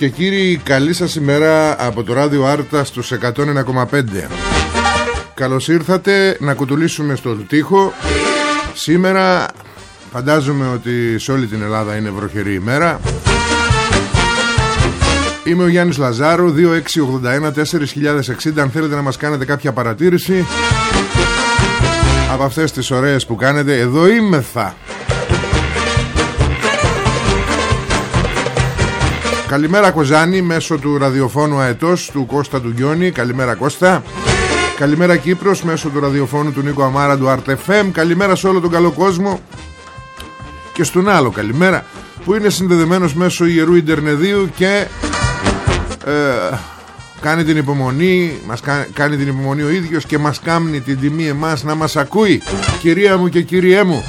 Και κύριοι, καλή σας ημέρα από το ράδιο Άρτα στους 101,5 Καλώς ήρθατε να κουτουλήσουμε στον τοίχο. Σήμερα φαντάζομαι ότι σε όλη την Ελλάδα είναι βροχερή ημέρα. Είμαι ο Γιάννης Λαζάρου 2681-4060 Αν θέλετε να μας κάνετε κάποια παρατήρηση Από αυτές τις ωραίες που κάνετε Εδώ είμαι θα Καλημέρα Κοζάνη μέσω του ραδιοφώνου Αετός του Κώστα του Γκιόνι Καλημέρα Κώστα. Καλημέρα Κύπρος μέσω του ραδιοφώνου του Νίκο Αμάρα του RTFM Καλημέρα σε όλο τον καλό κόσμο. Και στον άλλο καλημέρα Που είναι συνδεδεμένος μέσω Ιερού Ιντερνεδίου Και ε, Κάνει την υπομονή μας κάνει, την υπομονή ο ίδιος Και μας κάνει την τιμή εμάς να μας ακούει. Κυρία μου και κυριέ μου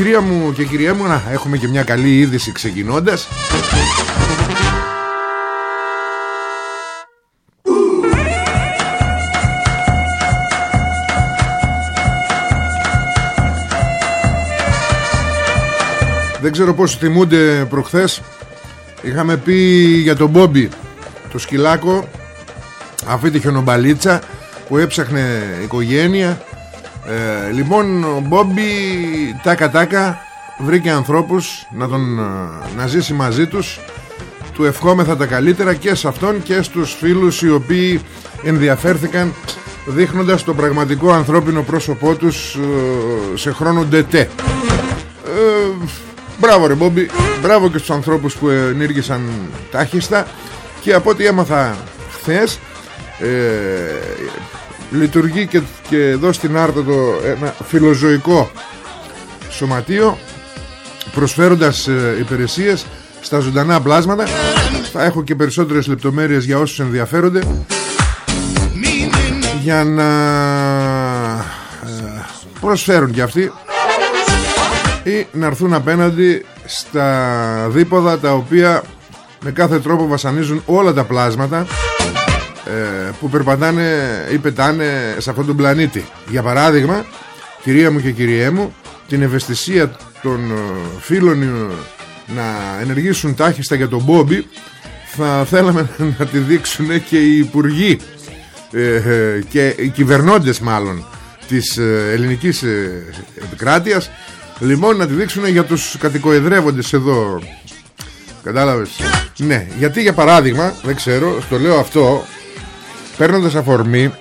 Κυρία μου και κυρία μου να έχουμε και μια καλή είδηση ξεκινώντας. Δεν ξέρω πώς θυμούνται προχθές. Είχαμε πει για τον Μπόμπι Το σκυλάκο Αυτή τη χιονομπαλίτσα Που έψαχνε οικογένεια ε, λοιπόν ο Μπόμπι τάκα τάκα βρήκε ανθρώπους να, τον, ε, να ζήσει μαζί τους. Του ευχόμεθα τα καλύτερα και σε αυτόν και στους φίλους οι οποίοι ενδιαφέρθηκαν δείχνοντας το πραγματικό ανθρώπινο πρόσωπό τους ε, σε χρόνο ντετέ. Ε, μπράβο ρε Μπόμπι μπράβο και στους ανθρώπους που ενήργησαν τάχιστα. Και από ό,τι έμαθα χθες λειτουργεί και, και εδώ στην Άρτα το ένα φιλοζωικό σωματείο προσφέροντας ε, υπηρεσίες στα ζωντανά πλάσματα. Θα έχω και περισσότερες λεπτομέρειες για όσους ενδιαφέρονται. Για να ε, προσφέρουν και αυτοί ή να έρθουν απέναντι στα δίποδα τα οποία με κάθε τρόπο βασανίζουν όλα τα πλάσματα. ε, που περπατάνε ή πετάνε σε αυτόν τον πλανήτη. Για παράδειγμα, κυρία μου και κυριέ μου, την ευαισθησία των ε, φίλων ε, να ενεργήσουν τάχιστα για τον Μπόμπι θα θέλαμε να τη δείξουν και οι υπουργοί και οι κυβερνώντες μάλλον της ελληνικής επικράτειας λοιπόν να τη δείξουν για τους κατοικοεδρεύοντες εδώ κατάλαβες; Ναι γιατί για παράδειγμα δεν ξέρω το λέω αυτό παίρνοντας αφορμή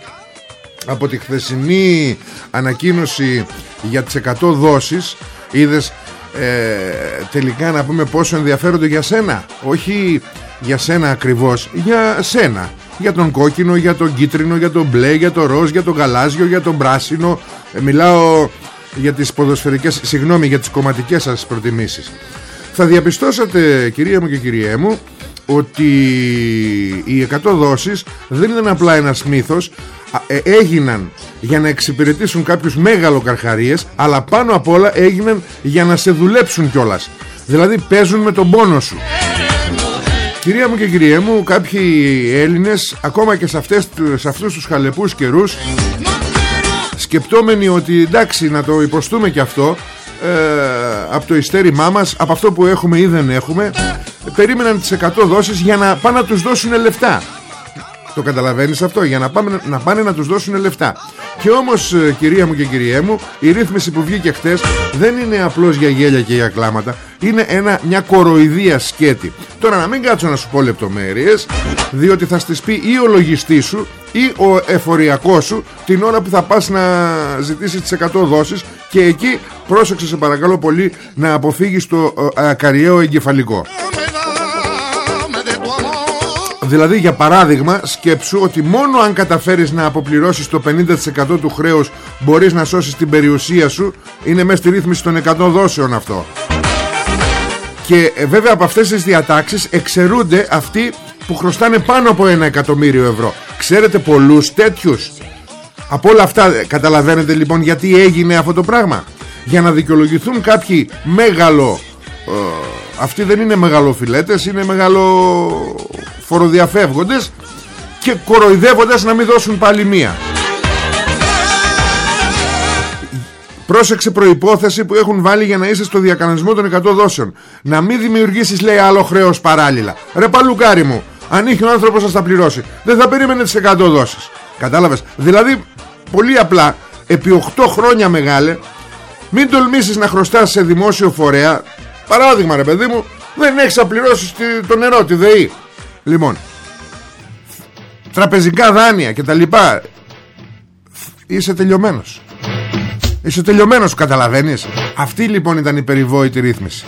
από τη χθεσινή ανακοίνωση για τις 100 δόσεις είδες ε, τελικά να πούμε πόσο ενδιαφέρονται για σένα. Όχι για σένα ακριβώς για σένα. Για τον κόκκινο, για τον κίτρινο, για τον μπλε, για τον ροζ, για τον γαλάζιο, για τον πράσινο. Ε, μιλάω για τις ποδοσφαιρικές συγγνώμη για τις κομματικές σας προτιμήσεις. Θα διαπιστώσατε κυρία μου και κυριέ μου ότι οι 100 δόσεις δεν ήταν απλά ένας μύθος. Ε, έγιναν για να εξυπηρετήσουν κάποιους μέγαλο καρχαρίες αλλά πάνω απ' όλα έγιναν για να σε δουλέψουν κιόλας. Δηλαδή παίζουν με τον πόνο σου. Κυρία μου και κυρία μου κάποιοι Έλληνες ακόμα και σε, αυτές, σε αυτούς τους χαλεπούς καιρούς σκεπτόμενοι ότι εντάξει να το υποστούμε και αυτό ε, από το ιστέρημά μας από αυτό που έχουμε ή δεν έχουμε περίμεναν τις 100 δόσεις για να πάνε να τους δώσουν λεφτά. Το καταλαβαίνεις αυτό για να, πάμε, να πάνε να τους δώσουν λεφτά. Και όμως ε, κυρία μου και κυριέ μου η ρύθμιση που βγήκε χτες δεν είναι απλώς για γέλια και για κλάματα. Είναι ένα, μια κοροϊδία σκέτη. Τώρα να μην κάτσω να σου πω λεπτομέρειες διότι θα στις πει ή ο λογιστής σου ή ο εφοριακός σου την ώρα που θα πας να ζητήσεις τις 100 δόσεις και εκεί πρόσεξε σε παρακαλώ πολύ να αποφύγεις το ε, ακαριαίο εγκεφαλικό. Δηλαδή για παράδειγμα σκέψου ότι μόνο αν καταφέρεις να αποπληρώσεις το 50% του χρέους μπορείς να σώσεις την περιουσία σου. Είναι μέσα στη ρύθμιση των 100 δόσεων αυτό. Και ε, βέβαια από αυτές τις διατάξεις εξαιρούνται αυτοί που χρωστάνε πάνω από ένα εκατομμύριο ευρώ. Ξέρετε πολλούς τέτοιους; Από όλα αυτά ε, καταλαβαίνετε λοιπόν γιατί έγινε αυτό το πράγμα. Για να δικαιολογηθούν κάποιοι μέγαλο ε, αυτοί δεν είναι μεγαλοφιλέτες είναι μεγαλο φοροδιαφεύγοντες και κοροϊδεύοντας να μην δώσουν πάλι μία. Πρόσεξε προϋπόθεση που έχουν βάλει για να είσαι στο διακανονισμό των 100 δόσεων. Να μην δημιουργήσεις λέει άλλο χρέος παράλληλα. Ρε παλουκάρι μου Αν είχε ο άνθρωπος να τα πληρώσει Δεν θα περίμενε τις 100 δόσεις. Κατάλαβες; Δηλαδή πολύ απλά Επί 8 χρόνια μεγάλε Μην τολμήσεις να χρωστάς σε δημόσιο φορέα. Παράδειγμα ρε παιδί μου Δεν έχεις να πληρώσεις το νερό τη ΔΕΗ. Λοιπόν Τραπεζικά δάνεια και τα λοιπά. Είσαι τελειωμένος. Είσαι τελειωμένος καταλαβαίνεις. Αυτή λοιπόν ήταν η περιβόητη ρύθμιση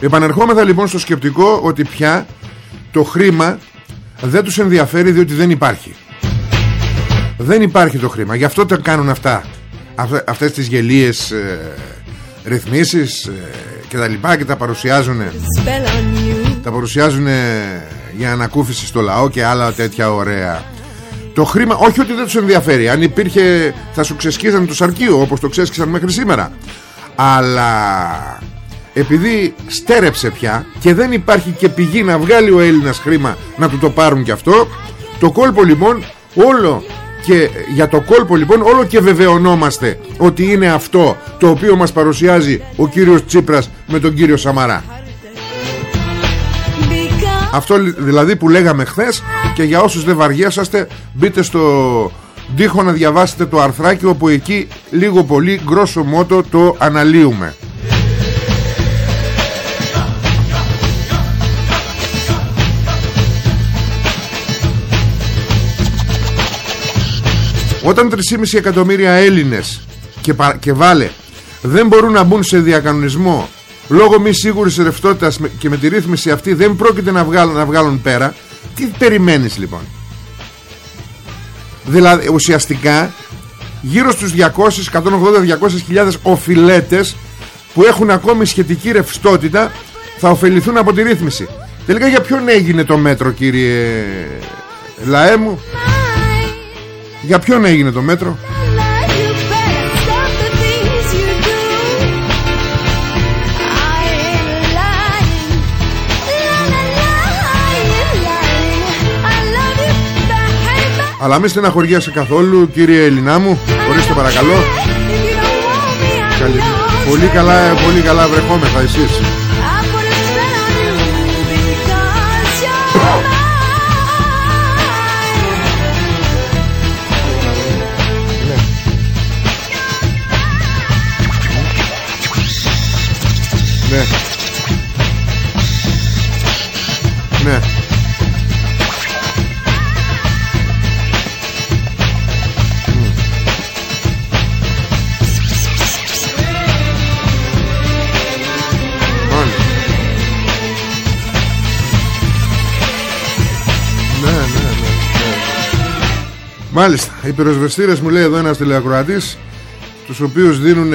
Επανερχόμεθα λοιπόν στο σκεπτικό ότι πια το χρήμα δεν τους ενδιαφέρει διότι δεν υπάρχει. Δεν υπάρχει το χρήμα. Γι' αυτό τα κάνουν αυτά. Αυτές τις γελίες ε, Ρυθμίσεις ε, Και τα λοιπά και τα παρουσιάζουν Τα παρουσιάζουν Για ανακούφιση στο λαό Και άλλα τέτοια ωραία. Το χρήμα όχι ότι δεν τους ενδιαφέρει. Αν υπήρχε θα σου ξεσκίζαν το σαρκείο Όπως το ξέσκισαν μέχρι σήμερα. Αλλά επειδή στέρεψε πια και δεν υπάρχει και πηγή να βγάλει ο Έλληνας χρήμα να του το πάρουν και αυτό το κόλπο λοιπόν όλο και για το κόλπο λοιπόν όλο και βεβαιωνόμαστε ότι είναι αυτό το οποίο μας παρουσιάζει ο κύριος Τσίπρας με τον κύριο Σαμαρά. Αυτό δηλαδή που λέγαμε χθες και για όσους δεν βαριέσαστε μπείτε στο τοίχο να διαβάσετε το αρθράκι όπου εκεί λίγο πολύ γκρόσο μότο το αναλύουμε Όταν 3,5 εκατομμύρια Έλληνες και, και βάλε δεν μπορούν να μπουν σε διακανονισμό λόγω μη σίγουρης ρευστότητας και με τη ρύθμιση αυτή δεν πρόκειται να βγάλουν, να βγάλουν πέρα τι περιμένεις λοιπόν; Δηλαδή ουσιαστικά γύρω στους 200, 180-200 χιλιάδες οφειλέτες που έχουν ακόμη σχετική ρευστότητα θα ωφεληθούν από τη ρύθμιση. Τελικά για ποιον έγινε το μέτρο κύριε Λαέ μου; Για ποιον έγινε το μέτρο; Αλλά μη στεναχωριέσαι καθόλου κύριε Ελληνά μου. Ορίστε παρακαλώ. Καλή... Πολύ καλά, πολύ καλά βρεχόμεθα εσείς Ναι. Ναι. Ναι, ναι. ναι. Μάλιστα, οι πυροσβεστήρες μου λέει εδώ ένας τηλεακροατής τους οποίους δίνουν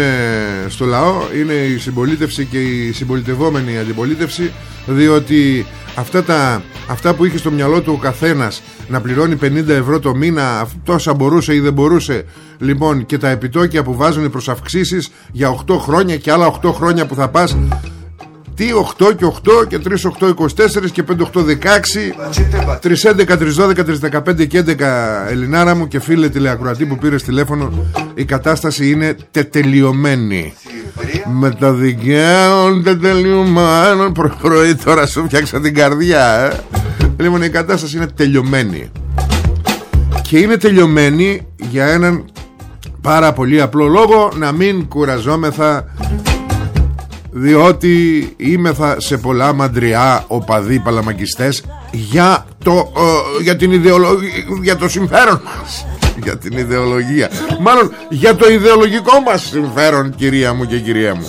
στο λαό είναι η συμπολίτευση και η συμπολιτευόμενη αντιπολίτευση διότι αυτά, τα, αυτά που είχε στο μυαλό του ο καθένας να πληρώνει 50 ευρώ το μήνα τόσα μπορούσε ή δεν μπορούσε λοιπόν και τα επιτόκια που βάζουν προς αυξήσεις για 8 χρόνια και άλλα 8 χρόνια που θα πας τι 8 και 8 και 3 8 24 και 5 8 16 3 11 3 12 3 15 και 11 Ελληνάρα μου και φίλε τηλεακροατή που πήρε τηλέφωνο η κατάσταση είναι τετελειωμένη. Με το δικαίωμα τετελειωμένο προ πρωί τώρα σου φτιάξα την καρδιά ε. λοιπόν η κατάσταση είναι τελειωμένη. Και είναι τελειωμένη για έναν πάρα πολύ απλό λόγο να μην κουραζόμεθα διότι είμεθα σε πολλά μαντριά οπαδοί παλαμακιστές για το, ε, για, την ιδεολογία, για το συμφέρον μας. Για την ιδεολογία. Μάλλον για το ιδεολογικό μας συμφέρον κυρία μου και κυρία μου.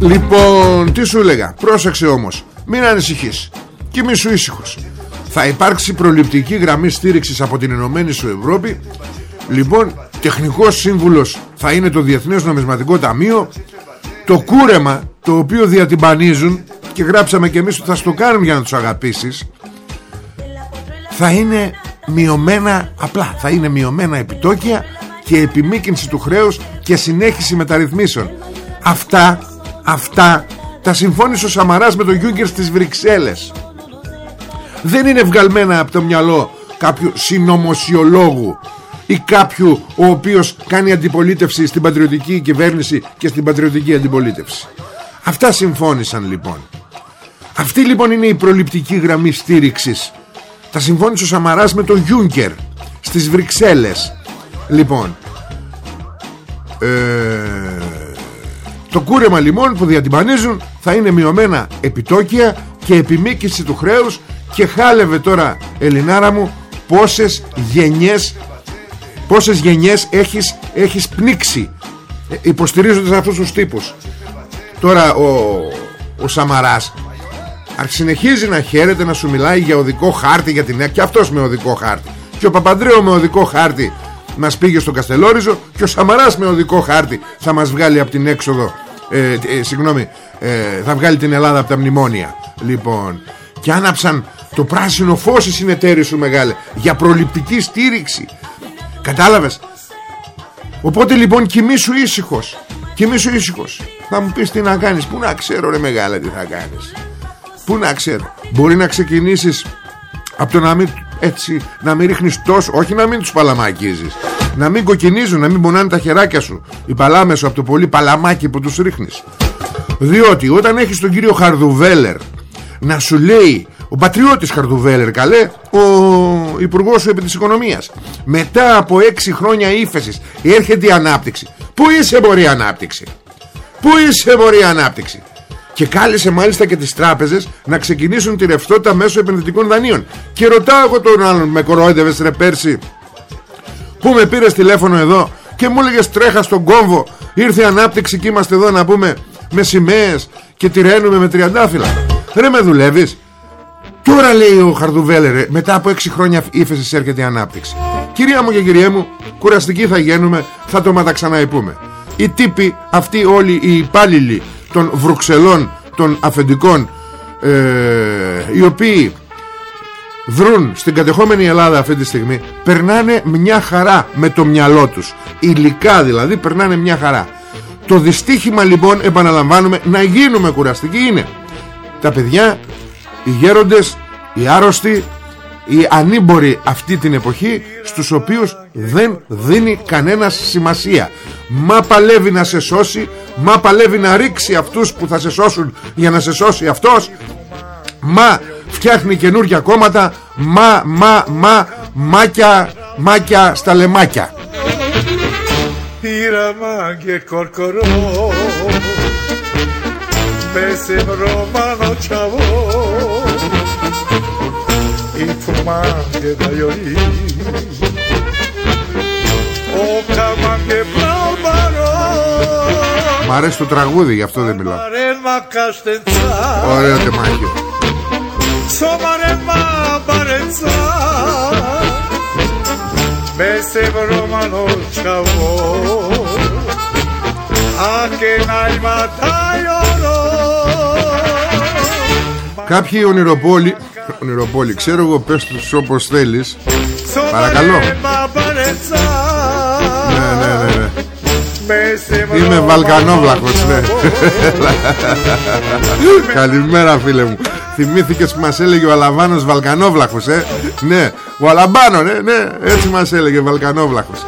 Λοιπόν, τι σου έλεγα; Πρόσεξε όμως, μην ανησυχείς Και μη σου ήσυχος. Θα υπάρξει προληπτική γραμμή στήριξης Από την Ενωμένη σου Ευρώπη Λοιπόν, τεχνικός σύμβουλος θα είναι το Διεθνές Νομισματικό Ταμείο. Το κούρεμα το οποίο διατυμπανίζουν και γράψαμε και εμείς ότι θα στο κάνουν για να τους αγαπήσεις θα είναι μειωμένα απλά θα είναι μειωμένα επιτόκια και επιμήκυνση του χρέους και συνέχιση μεταρρυθμίσεων. Αυτά αυτά τα συμφώνησε ο Σαμαράς με τον Γιούγκερ στις Βρυξέλλες. Δεν είναι βγαλμένα από το μυαλό κάποιου συνωμοσιολόγου ή κάποιου ο οποίος κάνει αντιπολίτευση στην πατριωτική κυβέρνηση και στην πατριωτική αντιπολίτευση. Αυτά συμφώνησαν λοιπόν. Αυτή λοιπόν είναι η προληπτική γραμμή στήριξης. Τα συμφώνησε ο Σαμαράς με τον Γιούνκερ στις Βρυξέλλες. Λοιπόν, ε, το κούρεμα λοιπόν που διατυμπανίζουν θα είναι μειωμένα επιτόκια και επιμήκυση του χρέους και χάλευε τώρα Ελληνάρα μου πόσες γενιές Πόσες γενιές έχεις, έχεις πνίξει ε, Υποστηρίζοντας αυτούς τους τύπους; Τώρα ο, ο Σαμαράς Συνεχίζει να χαίρεται να σου μιλάει για οδικό χάρτη για την νέα Και αυτός με οδικό χάρτη. Και ο Παπαντρέο με οδικό χάρτη Μας πήγε στο Καστελόριζο Και ο Σαμαράς με οδικό χάρτη Θα μας βγάλει από την έξοδο ε, ε, Συγγνώμη ε, Θα βγάλει την Ελλάδα από τα μνημόνια. Λοιπόν Και άναψαν το πράσινο φως οι συνεταίροι σου μεγάλε Για προληπτική στήριξη Κατάλαβες; Οπότε λοιπόν κοιμήσου ήσυχος. Κοιμήσου ήσυχος. Θα μου πεις τι να κάνεις. Πού να ξέρω ρε μεγάλα τι θα κάνεις. Πού να ξέρω. Μπορεί να ξεκινήσεις Από το να μην έτσι Να μην ρίχνεις τόσο Όχι να μην τους παλαμακίζεις. Να μην κοκκινίζουν Να μην πονάνε τα χεράκια σου. Οι παλάμες σου από το πολύ παλαμάκι που τους ρίχνεις. Διότι όταν έχεις τον κύριο Χαρδουβέλερ Να σου λέει ο πατριώτης Χαρδουβέλερ καλέ Ο υπουργός σου επί της οικονομίας Μετά από έξι χρόνια ύφεσης Έρχεται η ανάπτυξη Πού είσαι μπορεί ανάπτυξη; Πού είσαι μπορεί ανάπτυξη; Και κάλεσε μάλιστα και τις τράπεζες να ξεκινήσουν τη ρευστότητα μέσω επενδυτικών δανείων. Και ρωτάω εγώ τον άλλον, με κορόιδευες ρε πέρσι, που με πήρες τηλέφωνο εδώ και μου έλεγες τρέχα στον κόμβο, ήρθε η ανάπτυξη και είμαστε εδώ να πούμε με σημαίες και τυραίνουμε με τριαντάφυλλα. Ρε με δουλεύεις, Τώρα λέει ο Χαρδουβέλερε Μετά από 6 χρόνια ύφεση έρχεται η ανάπτυξη. Κυρία μου και κυρία μου Κουραστικοί θα γίνουμε Θα το ματαξαναεπούμε Οι τύποι αυτοί όλοι οι υπάλληλοι Των Βρουξελών Των αφεντικών ε, Οι οποίοι δρούν στην κατεχόμενη Ελλάδα αυτή τη στιγμή περνάνε μια χαρά με το μυαλό τους. Υλικά δηλαδή περνάνε μια χαρά. Το δυστύχημα λοιπόν επαναλαμβάνουμε να γίνουμε κουραστικοί είναι. Τα παιδιά οι γέροντες, οι άρρωστοι, οι ανήμποροι αυτή την εποχή στους οποίους δεν δίνει κανένα σημασία. Μα παλεύει να σε σώσει μα παλεύει να ρίξει αυτούς που θα σε σώσουν για να σε σώσει αυτός. Μα φτιάχνει καινούργια κόμματα μα μα μα μάκια μάκια στα λεμάκια. Πήραμα και κορκορό pés Μ' αρέσει το τραγούδι, γι' αυτό δεν μιλάω. Ωραίο τεμάκι. Σομαρέμα παρεντσά. Μες σε βρωμανό τσαβό. Αχ και να Κάποιοι ονειροπόλοι Ονειροπόλοι Ξέρω εγώ πες τους όπως θέλεις. Παρακαλώ. Ναι ναι ναι, ναι. Είμαι Βαλκανόβλακος ναι. Καλημέρα φίλε μου. Θυμήθηκες που μας έλεγε ο Αλαβάνος Βαλκανόβλακος ε; Ναι. Ο Αλαμπάνο ναι, ναι Έτσι μας έλεγε Βαλκανόβλακος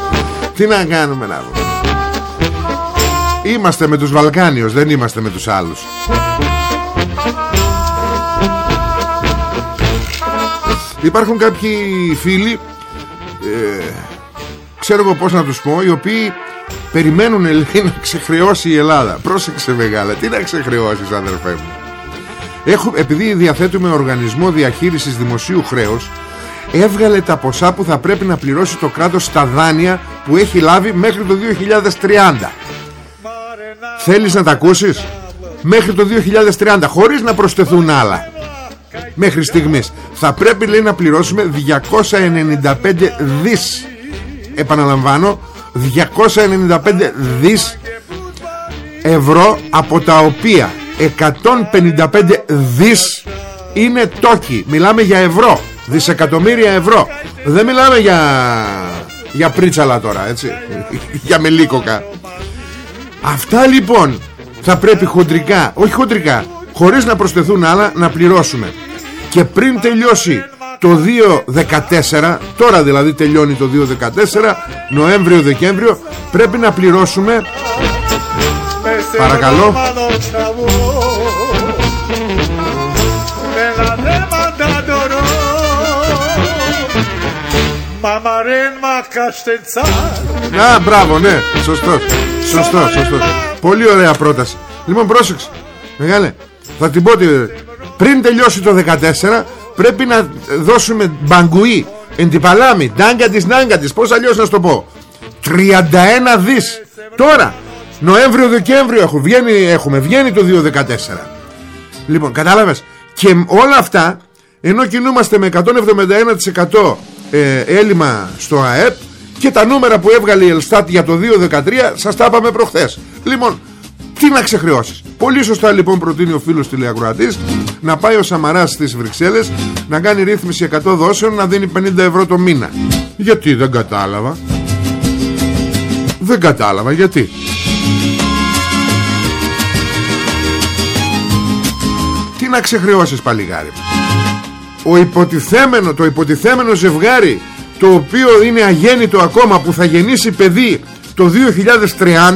Τι να κάνουμε να δούμε. Είμαστε με τους Βαλκάνιους Δεν είμαστε με τους άλλους Υπάρχουν κάποιοι φίλοι ε, Ξέρω εγώ πως να τους πω Οι οποίοι περιμένουν λέει, να ξεχρεώσει η Ελλάδα. Πρόσεξε μεγάλα Τι να ξεχρεώσεις αδερφέ μου. Έχω, Επειδή διαθέτουμε οργανισμό διαχείρισης δημοσίου χρέους Έβγαλε τα ποσά που θα πρέπει να πληρώσει το κράτος στα δάνεια που έχει λάβει μέχρι το 2030 Θέλεις να τα ακούσεις; Μέχρι το 2030 Χωρίς να προσθεθούν άλλα Μέχρι στιγμής. Θα πρέπει λέει να πληρώσουμε 295 δις. Επαναλαμβάνω 295 δις ευρώ Από τα οποία 155 δις είναι τόκι Μιλάμε για ευρώ Δισεκατομμύρια ευρώ. Δεν μιλάμε για Για πρίτσαλα τώρα έτσι. Για μελίκοκα. Αυτά λοιπόν θα πρέπει χοντρικά Όχι χοντρικά Χωρίς να προσθεθούν άλλα να πληρώσουμε. Και πριν τελειώσει το 2014 Τώρα δηλαδή τελειώνει το 2014 Νοέμβριο-Δεκέμβριο Πρέπει να πληρώσουμε. Παρακαλώ. Να μπράβο ναι Σωστό Σωστό σωστό. Πολύ ωραία πρόταση. Λοιπόν πρόσεξε Μεγάλε Θα την πω Πριν τελειώσει το 14 Πρέπει να δώσουμε μπαγκουί Εντυπαλάμι Ντάγκα της νάγκα της Πώς αλλιώς να σου το πω. 31 δις. Τώρα Νοέμβριο-Δεκέμβριο έχουμε βγαίνει, έχουμε βγαίνει το 2014 Λοιπόν κατάλαβες. Και όλα αυτά Ενώ κινούμαστε με 171% ε, έλλειμμα στο ΑΕΠ και τα νούμερα που έβγαλε η Ελστάτ για το 2013 σας τα είπαμε προχθές. Λοιπόν τι να ξεχρεώσεις. Πολύ σωστά λοιπόν προτείνει ο φίλος τηλεακροατής να πάει ο Σαμαράς στις Βρυξέλλες να κάνει ρύθμιση 100 δόσεων να δίνει 50 ευρώ το μήνα. Γιατί δεν κατάλαβα. Δεν κατάλαβα γιατί. Τι να ξεχρεώσεις παλιγάρι ο υποτιθέμενο, το υποτιθέμενο ζευγάρι το οποίο είναι αγέννητο ακόμα που θα γεννήσει παιδί το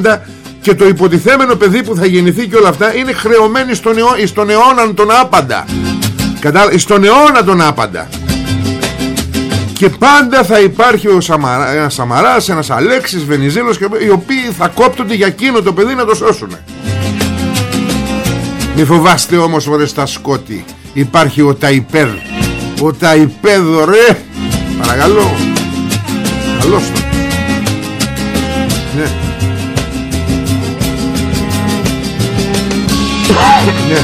2030 και το υποτιθέμενο παιδί που θα γεννηθεί και όλα αυτά είναι χρεωμένοι στον, αιώ, στον αιώνα τον άπαντα. Κατάλα... στον αιώνα τον άπαντα. Και πάντα θα υπάρχει ο Σαμαρά, ένας Σαμαράς, ένας Αλέξης, Βενιζέλος και, οι οποίοι θα κόπτονται για εκείνο το παιδί να το σώσουν μη φοβάστε όμως ωρες στα σκότη υπάρχει ο Ταϊπέδ ο Ταϊπέδ ρε Παρακαλώ. Καλώς το Ναι Ναι.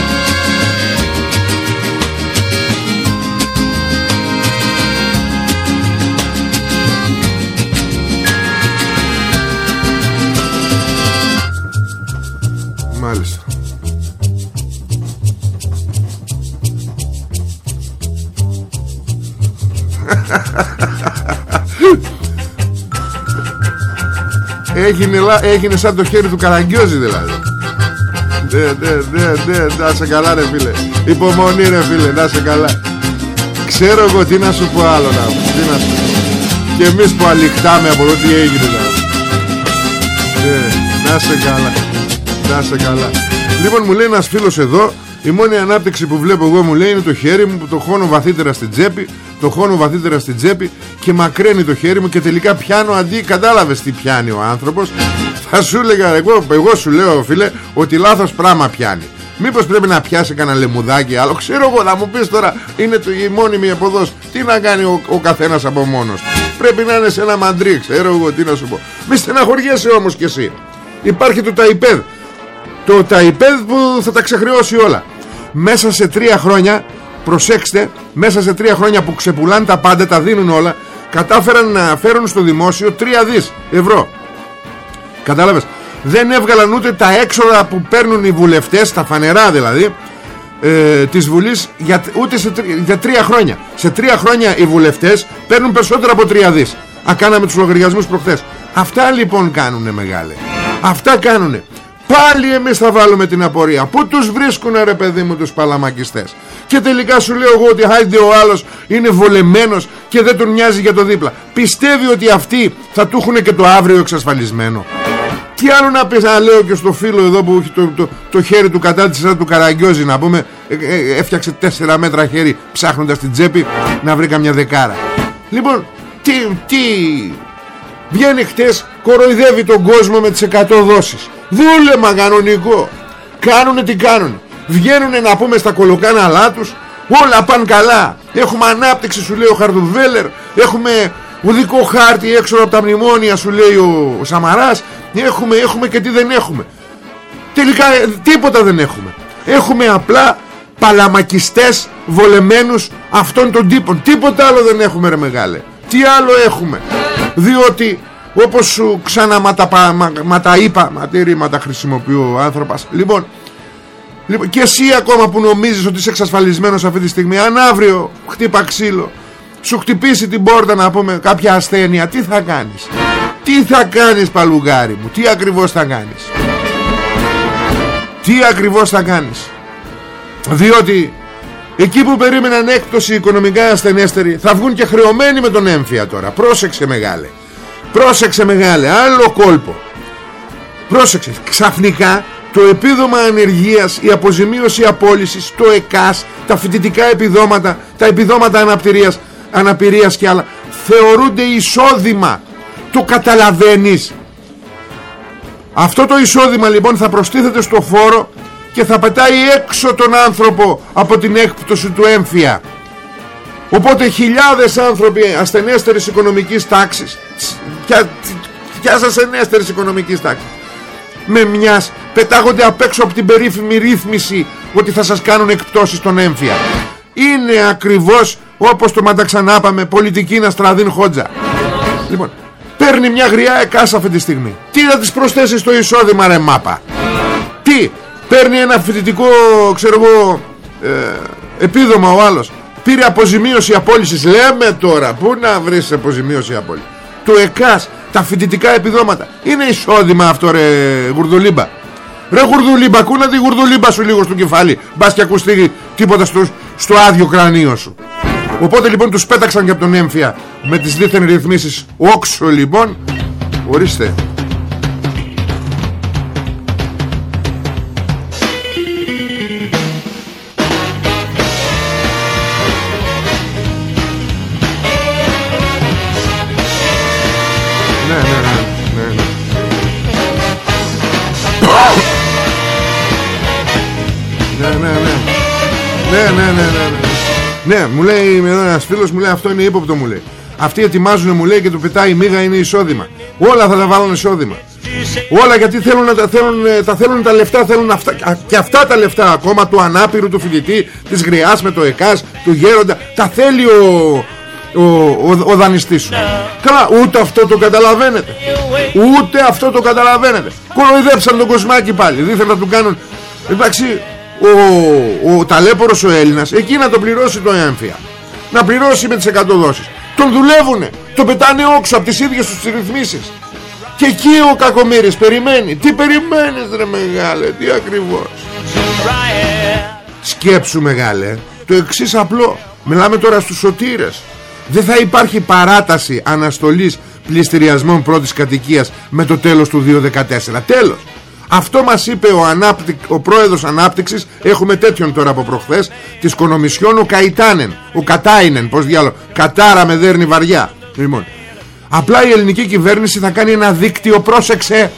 Μάλιστα. Έγινε, έγινε σαν το χέρι του Καραγκιόζη δηλαδή Να σε καλά ρε φίλε. Υπομονή ρε φίλε να σε καλά. Ξέρω εγώ τι να σου πω άλλο να Τι να σου Και εμείς που αληχτάμε από το τι έγινε να Ναι να σε καλά Να σε καλά. Λοιπόν μου λέει ένας φίλος εδώ η μόνη ανάπτυξη που βλέπω εγώ μου λέει είναι το χέρι μου που το χώνω βαθύτερα στην τσέπη το χώνω βαθύτερα στην τσέπη και μακραίνει το χέρι μου και τελικά πιάνω αντί κατάλαβες τι πιάνει ο άνθρωπος. Θα σου έλεγα εγώ, εγώ σου λέω φίλε ότι λάθος πράγμα πιάνει. Μήπως πρέπει να πιάσει κανένα λεμουδάκι άλλο. Ξέρω εγώ να μου πεις τώρα Είναι το, η μόνιμη εποδός. Τι να κάνει ο, ο καθένας από μόνος. Πρέπει να είναι σε ένα μαντρί Ξέρω εγώ τι να σου πω. Μη στεναχωριέσαι όμως κι εσύ. Υπάρχει το ταϊπέδ. Το ταϊπέδ που θα τα ξεχρεώσει όλα. Μέσα σε τρία χρόνια προσέξτε μέσα σε τρία χρόνια που ξεπουλάνε τα πάντα τα δίνουν όλα κατάφεραν να φέρουν στο δημόσιο 3 δις ευρώ. Κατάλαβες. Δεν έβγαλαν ούτε τα έξοδα που παίρνουν οι βουλευτές τα φανερά δηλαδή ε, της Βουλής για, ούτε σε, για τρία χρόνια. Σε τρία χρόνια οι βουλευτές παίρνουν περισσότερο από τρία δις. Α, κάναμε τους λογαριασμούς προχθές. Αυτά λοιπόν κάνουνε μεγάλε. Αυτά κάνουνε Πάλι εμείς θα βάλουμε την απορία. Πού τους βρίσκουνε ρε παιδί μου τους παλαμακιστές; Και τελικά σου λέω εγώ ότι Χάιντε ο άλλος είναι βολεμένος Και δεν τον νοιάζει για το δίπλα. Πιστεύει ότι αυτοί θα του έχουν και το αύριο εξασφαλισμένο. Τι άλλο να πεις να λέω και στο φίλο εδώ που έχει το, το, το χέρι του κατά της σαν του καραγκιόζη να πούμε ε, ε, έφτιαξε τέσσερα μέτρα χέρι ψάχνοντας την τσέπη να βρει καμιά δεκάρα. Λοιπόν τι, τι βγαίνει χτες κοροϊδεύει τον κόσμο με τις 100 δόσεις δούλεμα κανονικό κάνουνε τι κάνουν βγαίνουνε να πούμε στα κολοκάναλά τους. Όλα πάνε καλά. Έχουμε ανάπτυξη σου λέει ο Χαρδουβέλερ. Έχουμε ουδικό χάρτη έξω από τα μνημόνια σου λέει ο, ο Σαμαράς. Έχουμε, έχουμε και τι δεν έχουμε. Τελικά ε, τίποτα δεν έχουμε. Έχουμε απλά παλαμακιστές βολεμένους αυτών των τύπων. Τίποτα άλλο δεν έχουμε ρε μεγάλε. Τι άλλο έχουμε; Διότι όπως σου ξανά μα τα, μα, τα είπα μα τι ρήματα χρησιμοποιώ ο άνθρωπος λοιπόν, λοιπόν και εσύ ακόμα που νομίζεις ότι είσαι εξασφαλισμένος αυτή τη στιγμή αν αύριο χτύπα ξύλο σου χτυπήσει την πόρτα να πούμε κάποια ασθένεια τι θα κάνεις; Τι θα κάνεις παλουγάρι μου τι ακριβώς θα κάνεις; Τι ακριβώς θα κάνεις; Διότι Εκεί που περίμεναν έκπτωση οικονομικά ασθενέστεροι θα βγουν και χρεωμένοι με τον έμφυα τώρα. Πρόσεξε μεγάλε. Πρόσεξε μεγάλε. Άλλο κόλπο. Πρόσεξε. Ξαφνικά το επίδομα ανεργίας, η αποζημίωση απόλυσης, το ΕΚΑΣ, τα φοιτητικά επιδόματα, τα επιδόματα αναπηρίας, αναπηρίας και άλλα θεωρούνται εισόδημα. Το καταλαβαίνεις. Αυτό το εισόδημα λοιπόν θα προστίθεται στο φόρο και θα πετάει έξω τον άνθρωπο από την έκπτωση του έμφυα οπότε χιλιάδες άνθρωποι ασθενέστερης οικονομικής τάξης. Ποια σας ασθενέστερης οικονομικής τάξης. Με μιας πετάγονται απ' έξω από την περίφημη ρύθμιση ότι θα σας κάνουν εκπτώσεις στον έμφυα. Είναι ακριβώς όπως το μανταξανάπαμε πολιτική να στραδίν χότζα. Λοιπόν παίρνει μια γριά εκάσα αυτή τη στιγμή. Τι θα της προσθέσει στο εισόδημα ρε μάπα; Τι παίρνει ένα φοιτητικό ξέρω εγώ ε, επίδομα ο άλλος πήρε αποζημίωση απόλυσης. Λέμε τώρα πού να βρεις αποζημίωση απόλυση; Το ΕΚΑΣ τα φοιτητικά επιδόματα. Είναι εισόδημα αυτό ρε γουρδουλίμπα. Ρε γουρδουλίμπα κούνα τη γουρδουλίμπα σου λίγο στο κεφάλι. Μπας και ακουστεί τίποτα στο, στο άδειο κρανίο σου. Οπότε λοιπόν τους πέταξαν και από τον έμφυα με τις δίθεν ρυθμίσεις. Όξο λοιπόν ορίστε ναι. Ναι, μου λέει ένας φίλος μου λέει αυτό είναι ύποπτο μου λέει. Αυτοί ετοιμάζουν μου λέει και το πετάει η μίγα είναι εισόδημα. Όλα θα τα βάλουν εισόδημα. Όλα γιατί θέλουν να τα θέλουν, ε, τα θέλουν τα λεφτά, θέλουν αυτά, και αυτά τα λεφτά ακόμα του ανάπηρου, του φοιτητή, της γριάς με το ΕΚΑΣ, του γέροντα, τα θέλει ο, ο, ο, ο δανειστής σου. Καλά, ούτε αυτό το καταλαβαίνετε. Ούτε αυτό το καταλαβαίνετε. Κοροϊδέψαν τον κοσμάκι πάλι. Δίθεν να του κάνουν. Εντάξει, ο, ο ταλέπορος ο Έλληνας εκεί να το πληρώσει το έμφυα. Να πληρώσει με τις 100 δόσεις τον δουλεύουνε τον πετάνε όξω από τις ίδιες τους ρυθμίσεις. Και εκεί ο κακομύρης περιμένει. Τι περιμένεις ρε μεγάλε τι ακριβώς. Σκέψου μεγάλε το εξής απλό. Μιλάμε τώρα στους σωτήρες. Δεν θα υπάρχει παράταση αναστολής πληστηριασμών πρώτης κατοικίας με το τέλος του 2014 τέλος αυτό μας είπε ο, ανάπτυ... ο πρόεδρος ανάπτυξης Έχουμε τέτοιον τώρα από προχθές Της Κονομισιόν ο Καϊτάνεν Ο Κατάινεν πως διάλογο Κατάρα με δέρνη βαριά. Λοιπόν, Απλά η ελληνική κυβέρνηση θα κάνει ένα δίκτυο Πρόσεξε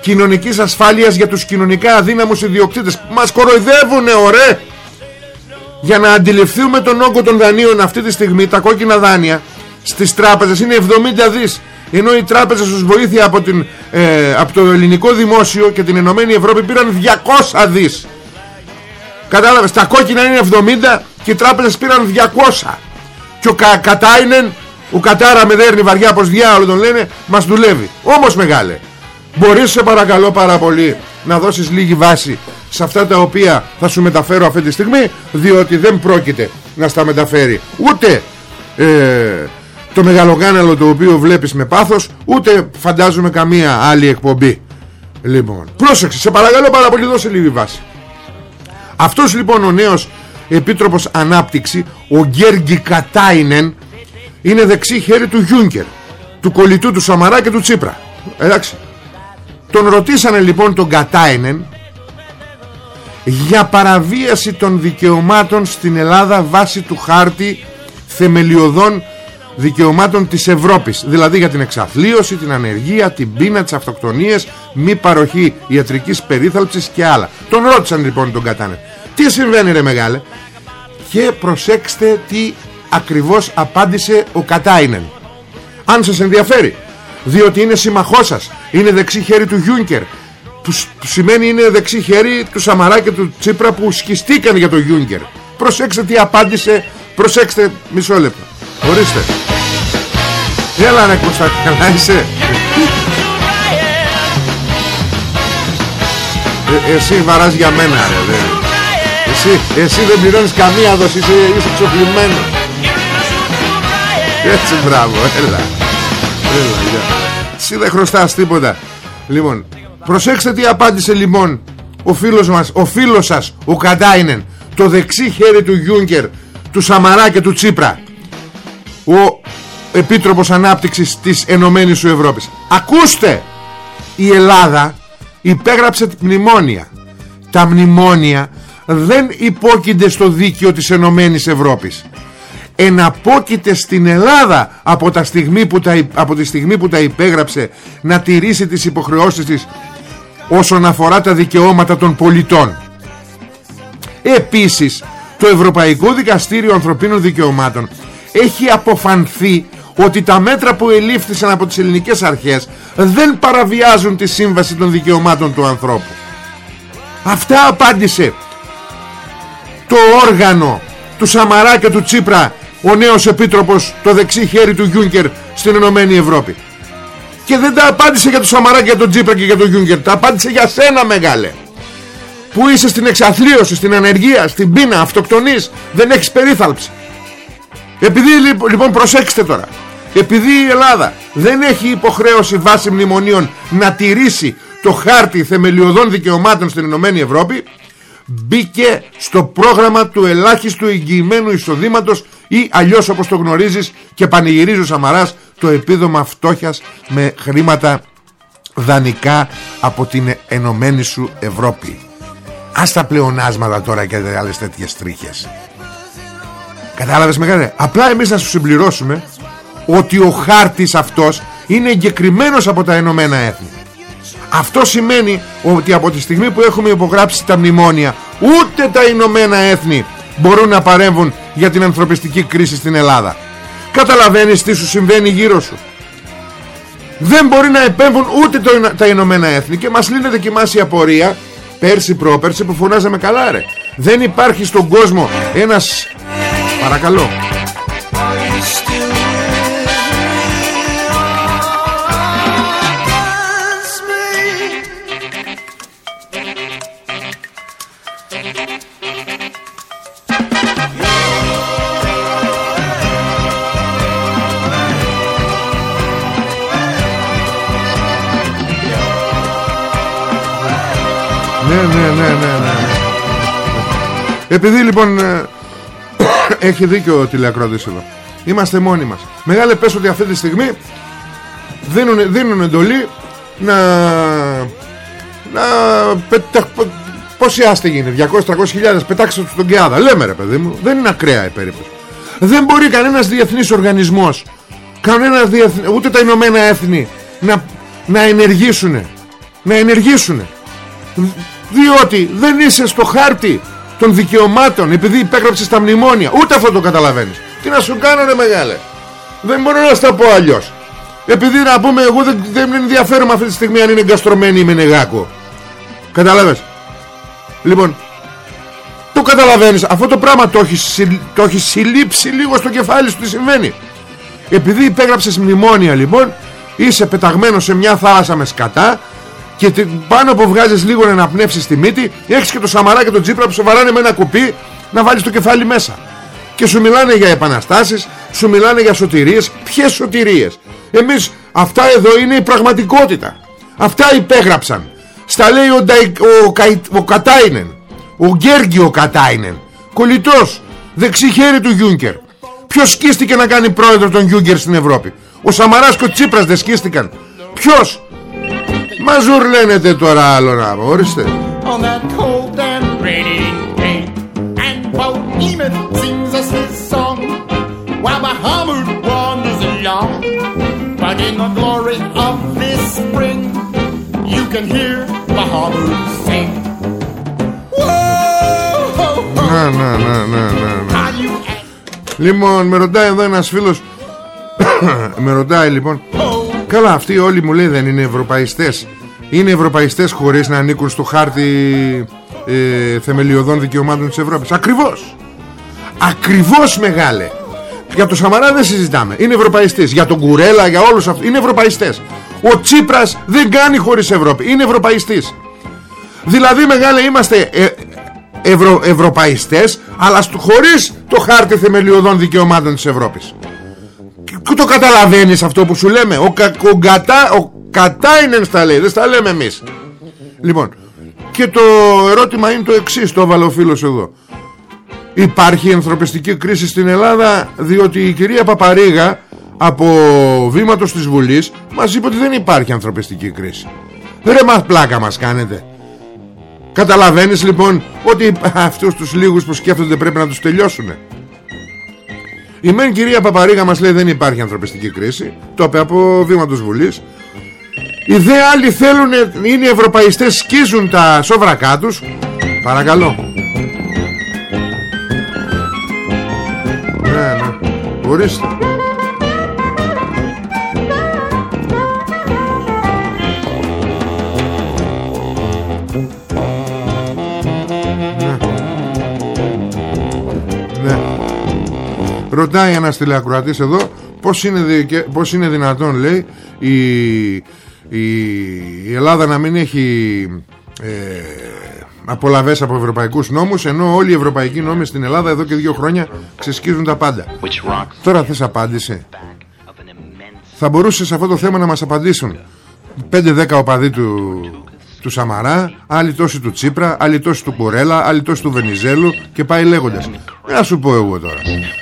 κοινωνικής ασφάλειας για τους κοινωνικά αδύναμους ιδιοκτήτες. Μας κοροϊδεύουνε ωραία! Για να αντιληφθούμε τον όγκο των δανείων αυτή τη στιγμή Τα κόκκινα δάνεια στις τράπεζες είναι 70 δις ενώ οι τράπεζες ως βοήθεια από, την, ε, από το ελληνικό δημόσιο και την Ενωμένη Ευρώπη πήραν 200 δις. Κατάλαβες τα κόκκινα είναι 70 και οι τράπεζες πήραν 200 και ο Κα, Κατάινεν ο Κατάρα με δέρνει βαριά πως διάολο τον λένε μας δουλεύει. Όμως μεγάλε μπορείς σε παρακαλώ πάρα πολύ να δώσεις λίγη βάση σε αυτά τα οποία θα σου μεταφέρω αυτή τη στιγμή διότι δεν πρόκειται να στα μεταφέρει ούτε ε, το μεγαλοκάναλο το οποίο βλέπεις με πάθος ούτε φαντάζομαι καμία άλλη εκπομπή. Λοιπόν πρόσεξε σε παρακαλώ πάρα πολύ δώσε λίγη βάση. Αυτός λοιπόν ο νέος Επίτροπος Ανάπτυξη ο Γκέργη Κατάινεν είναι δεξί χέρι του Γιούγκερ του κολλητού του Σαμαρά και του Τσίπρα. Εντάξει. Τον ρωτήσανε λοιπόν τον Κατάινεν για παραβίαση των δικαιωμάτων στην Ελλάδα βάσει του χάρτη θεμελιωδών δικαιωμάτων της Ευρώπης. Δηλαδή για την εξαθλίωση, την ανεργία, την πείνα, τις αυτοκτονίες μη παροχή ιατρικής περίθαλψης και άλλα. Τον ρώτησαν λοιπόν τον Κατάινεν τι συμβαίνει ρε μεγάλε; Και προσέξτε τι ακριβώς απάντησε ο Κατάινεν. Αν σας ενδιαφέρει διότι είναι συμμαχός σας είναι δεξί χέρι του Γιούνκερ που, σημαίνει είναι δεξί χέρι του Σαμαρά και του Τσίπρα που σκιστήκαν για το Γιούνκερ. Προσέξτε τι απάντησε προσέξτε μισό λεπτό. Ορίστε έλα ρε Κωνσταντή καλά είσαι. Ε, εσύ βαράς για μένα ρε δε. Εσύ, εσύ δεν πληρώνεις καμία δόση Είσαι, είσαι ξοφλημένος Έτσι μπράβο Έλα. Έλα για. Εσύ δεν χρωστάς τίποτα. Λοιπόν Προσέξτε τι απάντησε λοιπόν Ο φίλος μας Ο φίλος σας Ο Καντάινεν Το δεξί χέρι του Γιούγκερ Του Σαμαρά και του Τσίπρα. Ο Επίτροπος Ανάπτυξης Της Ενωμένης σου Ευρώπης. Ακούστε! Η Ελλάδα υπέγραψε μνημόνια. Τα μνημόνια δεν υπόκεινται στο δίκαιο της Ενωμένης Ευρώπης. Εναπόκειται στην Ελλάδα από, τα στιγμή που τα, από τη στιγμή που τα υπέγραψε να τηρήσει τις υποχρεώσεις της όσον αφορά τα δικαιώματα των πολιτών. Επίσης το Ευρωπαϊκό Δικαστήριο Ανθρωπίνων Δικαιωμάτων έχει αποφανθεί ότι τα μέτρα που ελήφθησαν από τις ελληνικές αρχές δεν παραβιάζουν τη σύμβαση των δικαιωμάτων του ανθρώπου. Αυτά απάντησε το όργανο του Σαμαρά και του Τσίπρα ο νέος επίτροπος το δεξί χέρι του Γιούνκερ στην Ενωμένη Ευρώπη. Και δεν τα απάντησε για το Σαμαρά και για τον Τσίπρα και για τον Γιούνκερ τα απάντησε για σένα μεγάλε. Που είσαι στην εξαθλίωση, στην ανεργία, στην πείνα, αυτοκτονής δεν έχεις περίθαλψη. Επειδή λοιπόν προσέξτε τώρα επειδή η Ελλάδα δεν έχει υποχρέωση βάση μνημονίων να τηρήσει το χάρτη θεμελιωδών δικαιωμάτων στην Ενωμένη Ευρώπη μπήκε στο πρόγραμμα του ελάχιστου εγγυημένου εισοδήματος ή αλλιώς όπως το γνωρίζεις και πανηγυρίζεις ο Σαμαράς το επίδομα φτώχειας με χρήματα δανεικά από την ενωμένη σου Ευρώπη. Ας τα πλεονάσματα τώρα και άλλες τέτοιες τρίχες. Κατάλαβες μεγάλε; Απλά εμείς να σου συμπληρώσουμε ότι ο χάρτης αυτός είναι εγκεκριμένος από τα Ενωμένα Έθνη. Αυτό σημαίνει ότι από τη στιγμή που έχουμε υπογράψει τα μνημόνια ούτε τα Ηνωμένα Έθνη μπορούν να παρέμβουν για την ανθρωπιστική κρίση στην Ελλάδα. Καταλαβαίνεις τι σου συμβαίνει γύρω σου. Δεν μπορεί να επέμβουν ούτε το, τα Ηνωμένα Έθνη και μας λύνεται και μας η απορία πέρσι πρόπερσι που φωνάζαμε καλά ρε. Δεν υπάρχει στον κόσμο ένας... Παρακαλώ. Ναι, ναι, ναι, ναι, ναι. Επειδή λοιπόν ε, έχει δίκιο ο τηλεακρότης εδώ. Είμαστε μόνοι μας. Μεγάλε πες ότι αυτή τη στιγμή δίνουν, δίνουν εντολή να... να πετα, πόσοι άστεγοι είναι, 200-300 χιλιάδες, πετάξτε τους στον Κεάδα. Λέμε ρε παιδί μου, δεν είναι ακραία η περίπτωση. Δεν μπορεί κανένας διεθνής οργανισμός, κανένας διεθν... ούτε τα Ηνωμένα Έθνη να, να ενεργήσουν. Να ενεργήσουν διότι δεν είσαι στο χάρτη των δικαιωμάτων επειδή υπέγραψες τα μνημόνια. Ούτε αυτό το καταλαβαίνεις. Τι να σου κάνω ρε μεγάλε; Δεν μπορώ να στα πω αλλιώς. Επειδή να πούμε εγώ δεν, δεν ενδιαφέρομαι αυτή τη στιγμή αν είναι εγκαστρωμένη ή με νεγάκο καταλάβες λοιπόν το το καταλαβαίνεις. Αυτό το πράγμα το έχεις, συ- το έχεις συλλήψει λίγο στο κεφάλι σου τι συμβαίνει. Επειδή υπέγραψες μνημόνια λοιπόν Είσαι πεταγμένος σε μια θάλασσα με σκατά Και τε- πάνω που βγάζεις λίγο να αναπνεύσεις τη μύτη Έχεις και το Σαμαρά και το Τσίπρα που σε βαράνε με ένα κουπί Να βάλεις το κεφάλι μέσα. Και σου μιλάνε για επαναστάσεις Σου μιλάνε για σωτηρίες. Ποιες σωτηρίες; Εμείς αυτά εδώ είναι η πραγματικότητα. Αυτά υπέγραψαν. Στα λέει ο, Νταϊ, ο, Καϊ- ο Κατάινεν. Ο Γκέργιο Κατάινεν. Κολλητός Δεξί χέρι του Γιούνκερ Ποιος σκίστηκε να κάνει πρόεδρο τον Γιούγκερ στην Ευρώπη; Ο Σαμαράς και ο Τσίπρας δεν σκίστηκαν. Ποιος; Μαζούρ λένετε τώρα άλλο να πω, ορίστε. Λοιπόν, με ρωτάει εδώ ένας φίλος Με ρωτάει λοιπόν. Καλά αυτοί όλοι μου λέει δεν είναι ευρωπαϊστές. Είναι ευρωπαϊστές χωρίς να ανήκουν στο χάρτη ε, Θεμελιωδών δικαιωμάτων της Ευρώπης. Ακριβώς. Ακριβώς μεγάλε. Για το Σαμαρά δεν συζητάμε. Είναι ευρωπαϊστής Για τον Κουρέλα για όλους αυτούς. Είναι ευρωπαϊστές. Ο Τσίπρας δεν κάνει χωρίς Ευρώπη. Είναι ευρωπαϊστής. Δηλαδή μεγάλε είμαστε ε, ευρω, ευρωπαϊστές Αλλά στο, χωρίς το χάρτη θεμελιωδών δικαιωμάτων της Ευρώπης. και το καταλαβαίνεις αυτό που σου λέμε; Ο, κα, ο, κατα, ο Κατάινεν στα λέει Δεν στα λέμε εμείς. Λοιπόν Και το ερώτημα είναι το εξής Το έβαλε ο φίλος εδώ. Υπάρχει ανθρωπιστική κρίση στην Ελλάδα Διότι η κυρία Παπαρίγα Από βήματος της Βουλής Μας είπε ότι δεν υπάρχει ανθρωπιστική κρίση. Ρε μας πλάκα μας κάνετε. Καταλαβαίνεις λοιπόν Ότι αυτούς τους λίγους που σκέφτονται πρέπει να τους τελειώσουν η μεν κυρία Παπαρίγα μας λέει δεν υπάρχει ανθρωπιστική κρίση Το είπε από βήμα της Βουλής. Οι δε άλλοι θέλουν Είναι οι ευρωπαϊστές σκίζουν τα σόβρακά τους Παρακαλώ. Ναι ναι. Ορίστε Ρωτάει ένας τηλεακροατής εδώ πώς είναι, δικαι- πώς είναι δυνατόν λέει η, η, η Ελλάδα να μην έχει ε, απολαβές από ευρωπαϊκούς νόμους ενώ όλοι οι ευρωπαϊκοί νόμοι στην Ελλάδα εδώ και δύο χρόνια ξεσκίζουν τα πάντα. Τώρα θες απάντηση. Θα μπορούσες σε αυτό το θέμα να μας απαντήσουν 5-10 οπαδοί του, του Σαμαρά, άλλοι τόσοι του Τσίπρα, άλλοι τόσοι του Κουρέλα, άλλοι τόσοι του Βενιζέλου και πάει λέγοντας. Ε, Να σου πω εγώ τώρα.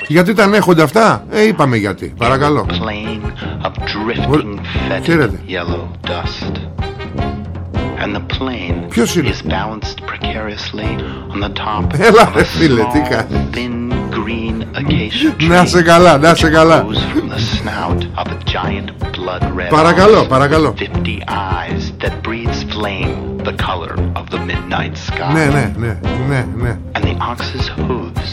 Γιατί τα ανέχονται αυτά, ε, είπαμε γιατί. Παρακαλώ. Plain of drifting fetid Χαίρετε. yellow dust. And the plane Ποιος είναι; is balanced precariously on the top Έλα, of ρε a φίλε, τι small, κάνεις; Thin green acacia tree Να σε καλά, να σε καλά. that grows from the snout of a giant blood red Παρακαλώ, ox παρακαλώ. with 50 eyes that breathes flame the color of the midnight sky. Ναι, ναι, ναι, ναι, ναι. And the ox's hooves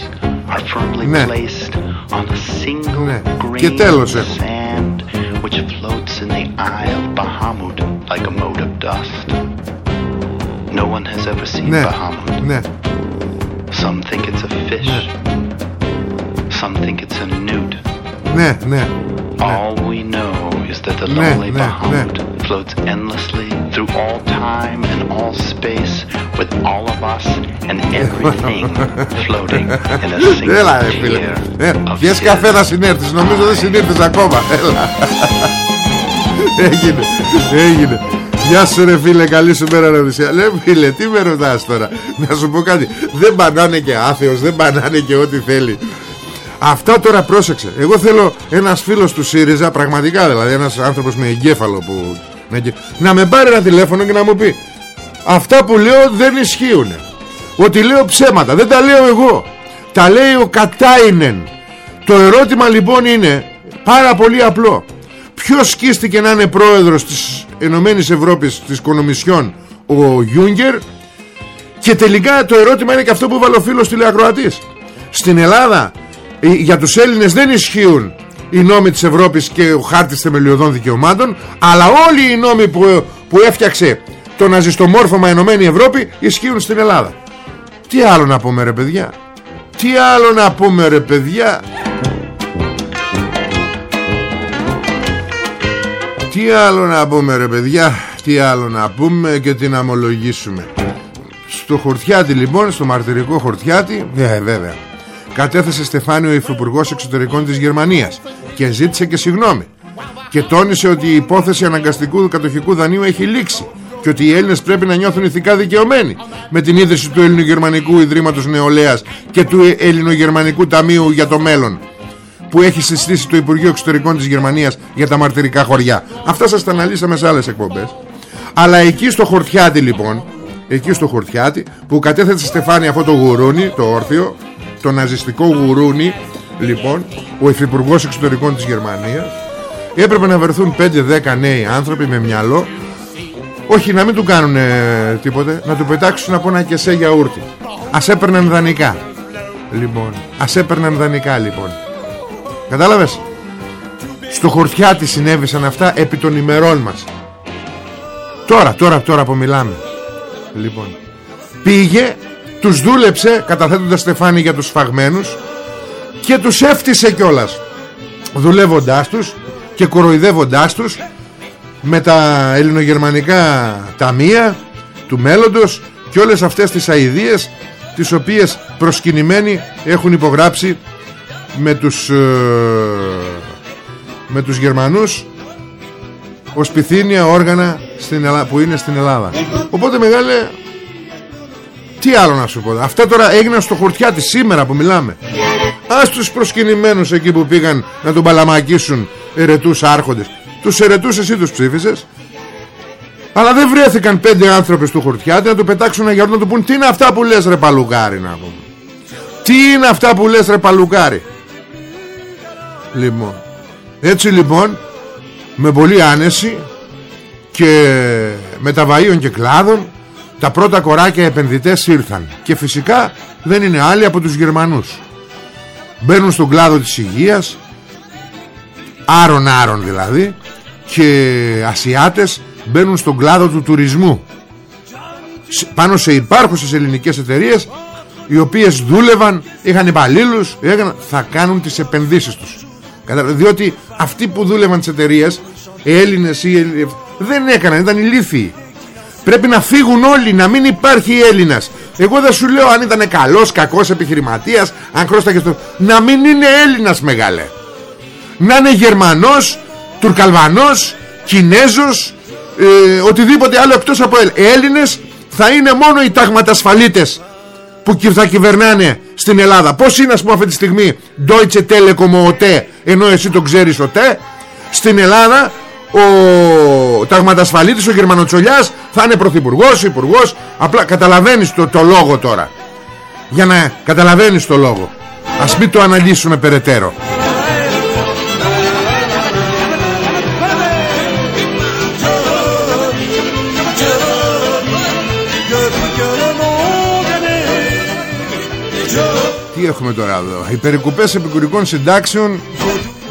are firmly Ναι. placed on a single Ναι. grain Και τέλος of έχω. sand which floats in the eye of Bahamut like a mote of dust. No one has ever seen Ναι, Bahamut. ναι. Some think it's a fish. Some think it's a newt. Ναι, ναι. All we know is that the Ναι, lonely ναι, Bahamut floats endlessly through all time and all space with all of us and everything floating in a single Έλα ρε φίλε. tear ε, of Πιες his καφέ θα συνέρθεις Νομίζω δεν συνήρθες ακόμα. Έλα. Έγινε Έγινε. Γεια σου ρε φίλε. Καλή σου μέρα ρε Οδυσσέα Λε φίλε τι με ρωτάς τώρα; Να σου πω κάτι. Δεν πανάνε και άθεος Δεν πανάνε και ό,τι θέλει Αυτά τώρα πρόσεξε. Εγώ θέλω ένας φίλος του ΣΥΡΙΖΑ Πραγματικά δηλαδή ένας άνθρωπος με εγκέφαλο που, με εγκε- Να με πάρει ένα τηλέφωνο και να μου πει Αυτά που λέω δεν ισχύουν Ότι λέω ψέματα. Δεν τα λέω εγώ. Τα λέει ο Κατάινεν. Το ερώτημα λοιπόν είναι Πάρα πολύ απλό. Ποιος σκίστηκε να είναι πρόεδρος της Ενωμένης Ευρώπης της Κονομισιόν Ο Γιούγκερ; Και τελικά το ερώτημα είναι και αυτό που βάλω ο φίλος τηλεακροατής Στην Ελλάδα ε, για τους Έλληνες δεν ισχύουν οι νόμοι της Ευρώπης και ο χάρτης θεμελιωδών δικαιωμάτων αλλά όλοι οι νόμοι που, που έφτιαξε το ναζιστομόρφωμα Ενωμένη Ευρώπη ισχύουν στην Ελλάδα. Τι άλλο να πούμε ρε παιδιά; Τι άλλο να πούμε ρε παιδιά; Τι άλλο να πούμε ρε παιδιά; Τι άλλο να πούμε και τι να ομολογήσουμε; Στο χορτιάτι λοιπόν Στο μαρτυρικό χορτιάτι ε, Βέβαια Κατέθεσε Στεφάνιο υφυπουργός εξωτερικών της Γερμανίας Και ζήτησε και συγγνώμη Και τόνισε ότι η υπόθεση αναγκαστικού κατοχικού δανείου έχει λήξει και ότι οι Έλληνες πρέπει να νιώθουν ηθικά δικαιωμένοι με την ίδρυση του Ελληνογερμανικού Ιδρύματος Νεολαίας και του Ελληνογερμανικού Ταμείου για το μέλλον που έχει συστήσει το Υπουργείο Εξωτερικών της Γερμανίας για τα μαρτυρικά χωριά. Αυτά σας τα αναλύσαμε σε άλλες εκπομπές. Αλλά εκεί στο χορτιάτι λοιπόν, εκεί στο χορτιάτι που κατέθεσε Στεφάνη αυτό το γουρούνι, το όρθιο, το ναζιστικό γουρούνι, λοιπόν, ο Υφυπουργός Εξωτερικών της Γερμανίας, έπρεπε να βρεθούν 5-10 νέοι άνθρωποι με μυαλό όχι να μην του κάνουν ε, τίποτε Να του πετάξουν από ένα κεσέ γιαούρτι. Ας έπαιρναν δανεικά. Λοιπόν Ας έπαιρναν δανεικά λοιπόν. Κατάλαβες; Στο χορτιάτι συνέβησαν αυτά Επί των ημερών μας. Τώρα τώρα τώρα που μιλάμε. Λοιπόν Πήγε Τους δούλεψε καταθέτοντας στεφάνι για τους σφαγμένους Και τους έφτισε κιόλας Δουλεύοντάς τους Και κοροϊδεύοντάς τους με τα ελληνογερμανικά ταμεία του μέλλοντος και όλες αυτές τις αηδίες τις οποίες προσκυνημένοι έχουν υπογράψει με τους, ε, με τους Γερμανούς ως πυθύνια όργανα στην που είναι στην Ελλάδα. Οπότε μεγάλε τι άλλο να σου πω αυτά τώρα έγιναν στο χορτιάτι σήμερα που μιλάμε. Ας τους προσκυνημένους εκεί που πήγαν να τον παλαμακίσουν ερετούς άρχοντες. Τους ερετούς εσύ τους ψήφισες. Αλλά δεν βρέθηκαν πέντε άνθρωποι στο χορτιάτι Να του πετάξουν ένα γιαούρτι να του πούν Τι είναι αυτά που λες ρε παλουκάρι να πούμε. Τι είναι αυτά που λες ρε παλουκάρι Λοιπόν Έτσι λοιπόν Με πολύ άνεση Και με τα βαΐων και κλάδων Τα πρώτα κοράκια επενδυτές ήρθαν Και φυσικά δεν είναι άλλοι από τους Γερμανούς. Μπαίνουν στον κλάδο της υγείας Άρον άρον δηλαδή και Ασιάτες μπαίνουν στον κλάδο του τουρισμού. Πάνω σε υπάρχουσες ελληνικές εταιρείες οι οποίες δούλευαν, είχαν υπαλλήλους, θα κάνουν τις επενδύσεις τους. Διότι αυτοί που δούλευαν τις εταιρείες Έλληνες ή δεν έκαναν, ήταν ηλίθιοι πρέπει να φύγουν όλοι, να μην υπάρχει Έλληνας. Εγώ δεν σου λέω αν ήταν καλός, κακός επιχειρηματίας αν χρώσταγε στο... να μην είναι Έλληνας μεγάλε. Να είναι Γερμανός Τουρκαλβανός, Κινέζος ε, Οτιδήποτε άλλο εκτός από Έλληνες Θα είναι μόνο οι ταγματασφαλίτες Που θα κυβερνάνε στην Ελλάδα. Πώς είναι ας πούμε αυτή τη στιγμή Deutsche Telekom ΟΤΕ Ενώ εσύ το ξέρεις ΟΤΕ Στην Ελλάδα ο ταγματασφαλίτης, ο Γερμανοτσολιάς θα είναι πρωθυπουργός, υπουργός. Απλά καταλαβαίνεις το, το λόγο τώρα. Για να καταλαβαίνεις το λόγο. Ας μην το αναλύσουμε περαιτέρω. Τι έχουμε τώρα εδώ; Οι περικοπές επικουρικών συντάξεων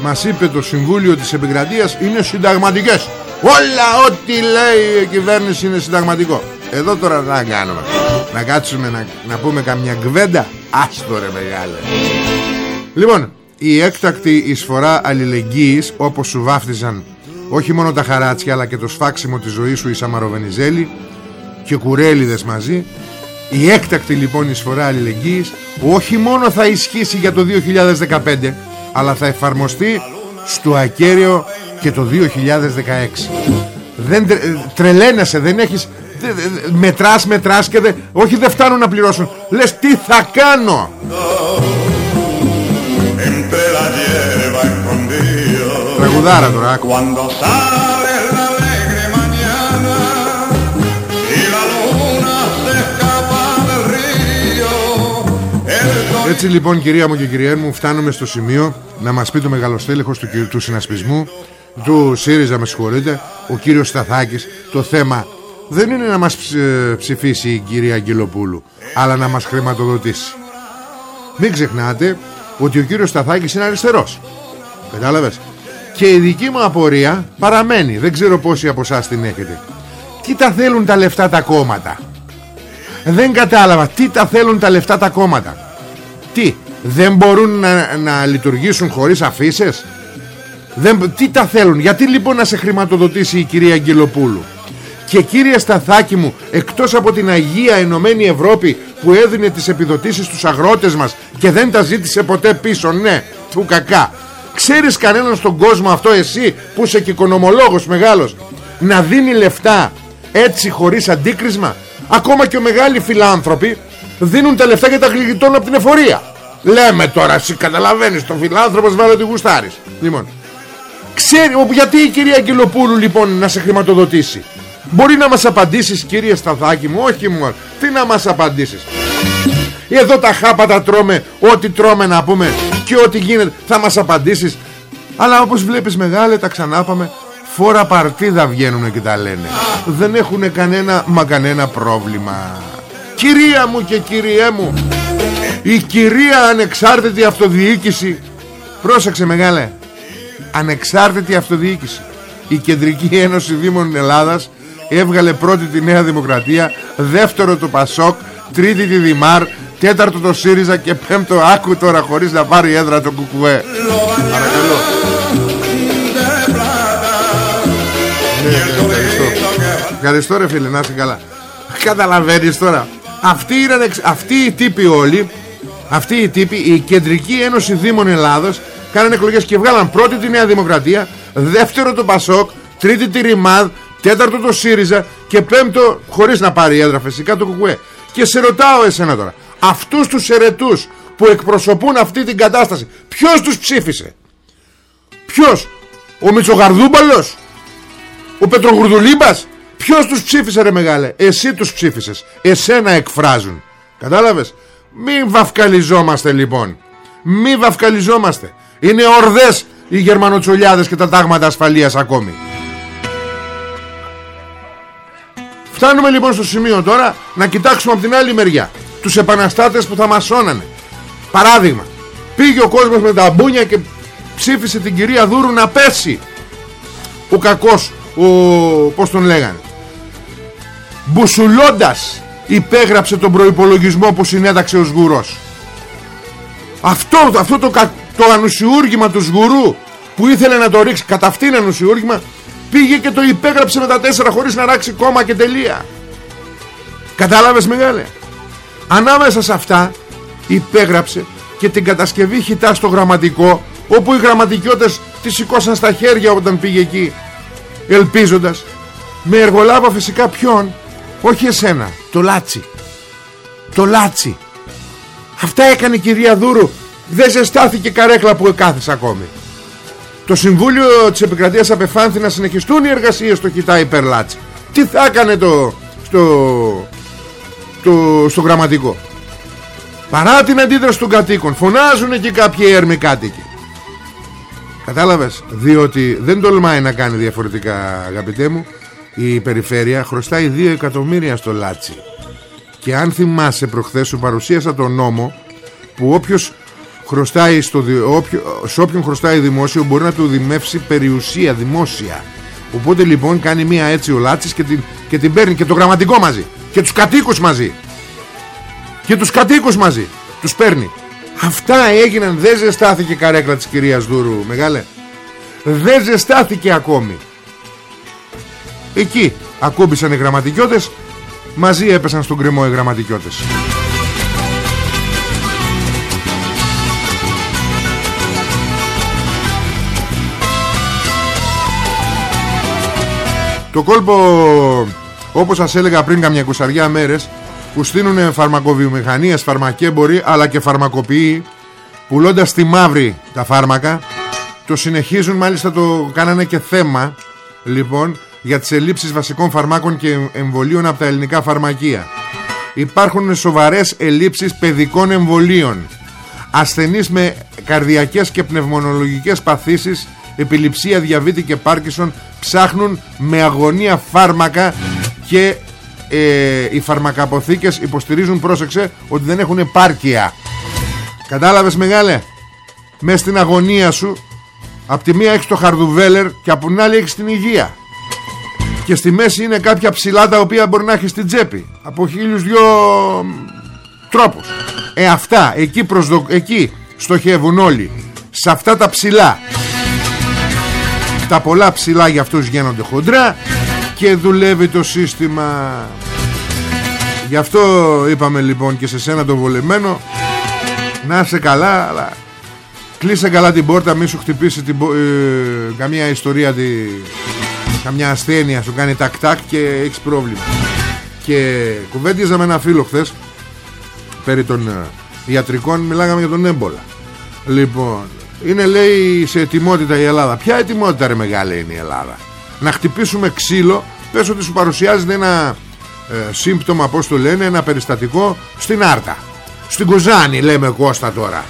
Μας είπε το Συμβούλιο της Επικρατείας Είναι συνταγματικές Όλα ό,τι λέει η κυβέρνηση είναι συνταγματικό. Εδώ τώρα να κάνουμε. Να κάτσουμε να, να πούμε καμιά κβέντα Άστο ρε μεγάλε. Λοιπόν η έκτακτη εισφορά αλληλεγγύης όπως σου βάφτιζαν όχι μόνο τα χαράτσια αλλά και το σφάξιμο της ζωής σου η Σαμαροβενιζέλη και κουρέλιδες μαζί η έκτακτη λοιπόν εισφορά αλληλεγγύης όχι μόνο θα ισχύσει για το 2015 αλλά θα εφαρμοστεί στο ακέραιο και το 2016 δεν τρελαίνεσαι δεν έχεις μετράς μετράς και δεν, όχι δεν φτάνουν να πληρώσουν. Λες τι θα κάνω; Τραγουδάρα τώρα άκου Έτσι λοιπόν κυρία μου και κυρία μου φτάνουμε στο σημείο να μας πει το μεγαλοστέλεχος του, του συνασπισμού του ΣΥΡΙΖΑ με συγχωρείτε ο κύριος Σταθάκης το θέμα δεν είναι να μας ψηφίσει η κυρία Αγγελοπούλου αλλά να μας χρηματοδοτήσει. Μην ξεχνάτε ότι ο κύριος Σταθάκης είναι αριστερός. Κατάλαβες; Και η δική μου απορία παραμένει. Δεν ξέρω πόσοι από εσάς την έχετε. Τι τα θέλουν τα λεφτά τα κόμματα; Δεν κατάλαβα. Τι τα θέλουν τα λεφτά τα κόμματα; Τι δεν μπορούν να, να λειτουργήσουν χωρίς αφήσεις; δεν, Τι τα θέλουν; Γιατί λοιπόν να σε χρηματοδοτήσει η κυρία Αγγελοπούλου; Και κύριε Σταθάκη μου Εκτός από την Αγία Ενωμένη Ευρώπη Που έδινε τις επιδοτήσεις στους αγρότες μας Και δεν τα ζήτησε ποτέ πίσω Ναι του κακά Ξέρεις κανέναν στον κόσμο αυτό εσύ Που είσαι και οικονομολόγος μεγάλος Να δίνει λεφτά έτσι χωρίς αντίκρισμα; Ακόμα και οι μεγάλοι φιλάνθρωποι Δίνουν τα λεφτά και τα γλυγιτώνουν από την εφορία. Λέμε τώρα εσύ καταλαβαίνεις Το φιλάνθρωπος βάλε τη γουστάρεις. Λοιπόν Ξέρει, γιατί η κυρία Αγγελοπούλου λοιπόν να σε χρηματοδοτήσει; Μπορεί να μας απαντήσεις κύριε Σταθάκη μου Όχι μου Τι να μας απαντήσεις; Εδώ τα χάπατα τρώμε Ό,τι τρώμε να πούμε Και ό,τι γίνεται θα μας απαντήσεις. Αλλά όπως βλέπεις μεγάλε τα ξανάπαμε. Φόρα παρτίδα βγαίνουν και τα λένε. Δεν έχουν κανένα μα κανένα πρόβλημα Κυρία μου και κυριέ μου Η κυρία ανεξάρτητη αυτοδιοίκηση Πρόσεξε μεγάλε Ανεξάρτητη αυτοδιοίκηση. Η Κεντρική Ένωση Δήμων Ελλάδας Έβγαλε πρώτη τη Νέα Δημοκρατία Δεύτερο το Πασόκ Τρίτη τη Δημάρ Τέταρτο το ΣΥΡΙΖΑ Και πέμπτο άκου τώρα χωρίς να πάρει έδρα το Κουκουέ. Παρακαλώ. Ευχαριστώ ρε φίλε να είσαι καλά. Καταλαβαίνεις τώρα Αυτοί, είναι, αυτοί οι τύποι όλοι Αυτοί οι τύποι Η Κεντρική Ένωση Δήμων Ελλάδος Κάνανε εκλογές και βγάλαν πρώτη τη Νέα Δημοκρατία Δεύτερο το Πασόκ Τρίτη τη Ρημάδ Τέταρτο το ΣΥΡΙΖΑ Και πέμπτο χωρίς να πάρει έδρα φυσικά το Κουκουέ. Και σε ρωτάω εσένα τώρα Αυτούς τους ερετούς που εκπροσωπούν αυτή την κατάσταση Ποιος τους ψήφισε; Ποιος; Ο Μητσογαρδούμπαλος; Ο Πετρογουρδουλίμπας Ποιος τους ψήφισε ρε μεγάλε; Εσύ τους ψήφισες. Εσένα εκφράζουν. Κατάλαβες; Μην βαφκαλιζόμαστε λοιπόν. Μην βαφκαλιζόμαστε. Είναι ορδές οι γερμανοτσολιάδες και τα τάγματα ασφαλείας ακόμη. Φτάνουμε λοιπόν στο σημείο τώρα Να κοιτάξουμε από την άλλη μεριά Τους επαναστάτες που θα μασώνανε Παράδειγμα Πήγε ο κόσμος με τα μπούνια και ψήφισε την κυρία Δούρου να πέσει. Ο κακός ο, Πώς τον λέγανε Μπουσουλώντας υπέγραψε τον προϋπολογισμό που συνέταξε ο Σγουρός. Αυτό, αυτό το, το ανουσιούργημα του Σγουρού που ήθελε να το ρίξει κατά αυτήν ανουσιούργημα πήγε και το υπέγραψε με τα τέσσερα χωρίς να ράξει κόμμα και τελεία. Κατάλαβες μεγάλε; Ανάμεσα σε αυτά υπέγραψε και την κατασκευή χιτά στο γραμματικό όπου οι γραμματικιώτες τη σηκώσαν στα χέρια όταν πήγε εκεί ελπίζοντας. Με εργολάβα φυσικά ποιον; Όχι εσένα Το λάτσι. Το λάτσι. Αυτά έκανε η κυρία Δούρου. Δεν ζεστάθηκε καρέκλα που εκάθεσε ακόμη. Το Συμβούλιο της Επικρατείας απεφάνθη να συνεχιστούν οι εργασίες στο Κιτά Υπερλάτσι Τι θα έκανε το Στο το, Στο γραμματικό; Παρά την αντίδραση των κατοίκων Φωνάζουν εκεί κάποιοι έρμοι κάτοικοι. Κατάλαβες; Διότι δεν τολμάει να κάνει διαφορετικά αγαπητέ μου η περιφέρεια χρωστάει 2 εκατομμύρια στο Λάτσι. Και αν θυμάσαι προχθές σου παρουσίασα τον νόμο που όποιος χρωστάει στο, όποιο, σε όποιον χρωστάει δημόσιο μπορεί να του δημεύσει περιουσία δημόσια. Οπότε λοιπόν κάνει μία έτσι ο Λάτσης και την, και την παίρνει και το γραμματικό μαζί. Και τους κατοίκους μαζί. Και τους κατοίκους μαζί. Τους παίρνει. Αυτά έγιναν. Δεν ζεστάθηκε η καρέκλα της κυρίας Δούρου μεγάλε. Δεν ζεστάθηκε ακόμη Εκεί ακούμπησαν οι γραμματικιώτες Μαζί έπεσαν στον κρεμό οι γραμματικιώτες. Το κόλπο όπως σας έλεγα πριν καμιά κουσαριά μέρες που στείλουν φαρμακοβιομηχανίες, φαρμακέμποροι αλλά και φαρμακοποιοί πουλώντας στη μαύρη τα φάρμακα το συνεχίζουν μάλιστα το κάνανε και θέμα λοιπόν για τις ελλείψεις βασικών φαρμάκων και εμβολίων από τα ελληνικά φαρμακεία. Υπάρχουν σοβαρές ελλείψεις παιδικών εμβολίων. Ασθενείς με καρδιακές και πνευμονολογικές παθήσεις, επιληψία, διαβήτη και πάρκισον ψάχνουν με αγωνία φάρμακα και ε, οι φαρμακαποθήκες υποστηρίζουν, πρόσεξε, ότι δεν έχουν επάρκεια. Κατάλαβες μεγάλε, μες στην αγωνία σου, από τη μία έχεις το χαρδουβέλερ και από την άλλη έχεις την υγεία. Και στη μέση είναι κάποια ψηλά τα οποία μπορεί να έχεις στην τσέπη. Από χίλιους δυο τρόπους. Ε αυτά εκεί, προσδο... εκεί στοχεύουν όλοι. Σε αυτά τα ψηλά. Τα πολλά ψηλά για αυτούς γίνονται χοντρά και δουλεύει το σύστημα. Γι' αυτό είπαμε λοιπόν και σε σένα το βολεμένο να είσαι καλά αλλά κλείσε καλά την πόρτα μη σου χτυπήσει την, ε, καμία ιστορία τη, καμιά ασθένεια σου κάνει τακ τακ και έχεις πρόβλημα. Και κουβέντιζα με ένα φίλο χθες περί των ε, ιατρικών μιλάγαμε για τον έμπολα. Λοιπόν είναι λέει σε ετοιμότητα η Ελλάδα. Ποια ετοιμότητα ρε μεγάλη είναι η Ελλάδα; Να χτυπήσουμε ξύλο πες ότι σου παρουσιάζεται ένα ε, σύμπτωμα πως το λένε ένα περιστατικό στην Άρτα. Στην Κοζάνη λέμε Κώστα τώρα.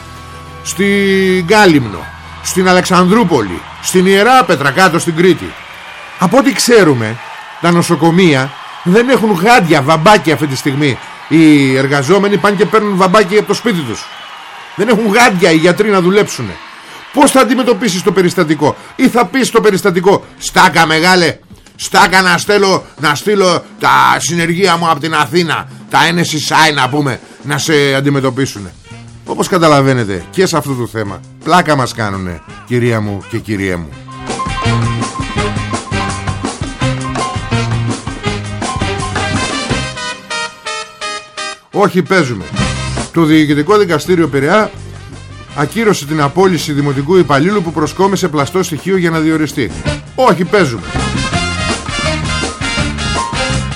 Στην Κάλυμνο στην Αλεξανδρούπολη στην Ιεράπετρα κάτω στην Κρήτη από ό,τι ξέρουμε τα νοσοκομεία δεν έχουν γάντια, βαμπάκια αυτή τη στιγμή. Οι εργαζόμενοι πάνε και παίρνουν βαμπάκι από το σπίτι τους. Δεν έχουν γάντια οι γιατροί να δουλέψουν πως θα αντιμετωπίσεις το περιστατικό ή θα πεις το περιστατικό στάκα μεγάλε στάκα να στέλνω να στείλω τα συνεργεία μου από την Αθήνα τα NSSI να πούμε να σε αντιμετωπίσουν όπως καταλαβαίνετε και σε αυτό το θέμα πλάκα μας κάνουνε κυρία μου και κυριέ μου Όχι παίζουμε Το Διοικητικό Δικαστήριο Πειραιά Ακύρωσε την απόλυση δημοτικού υπαλλήλου που προσκόμισε πλαστό στοιχείο για να διοριστεί Όχι παίζουμε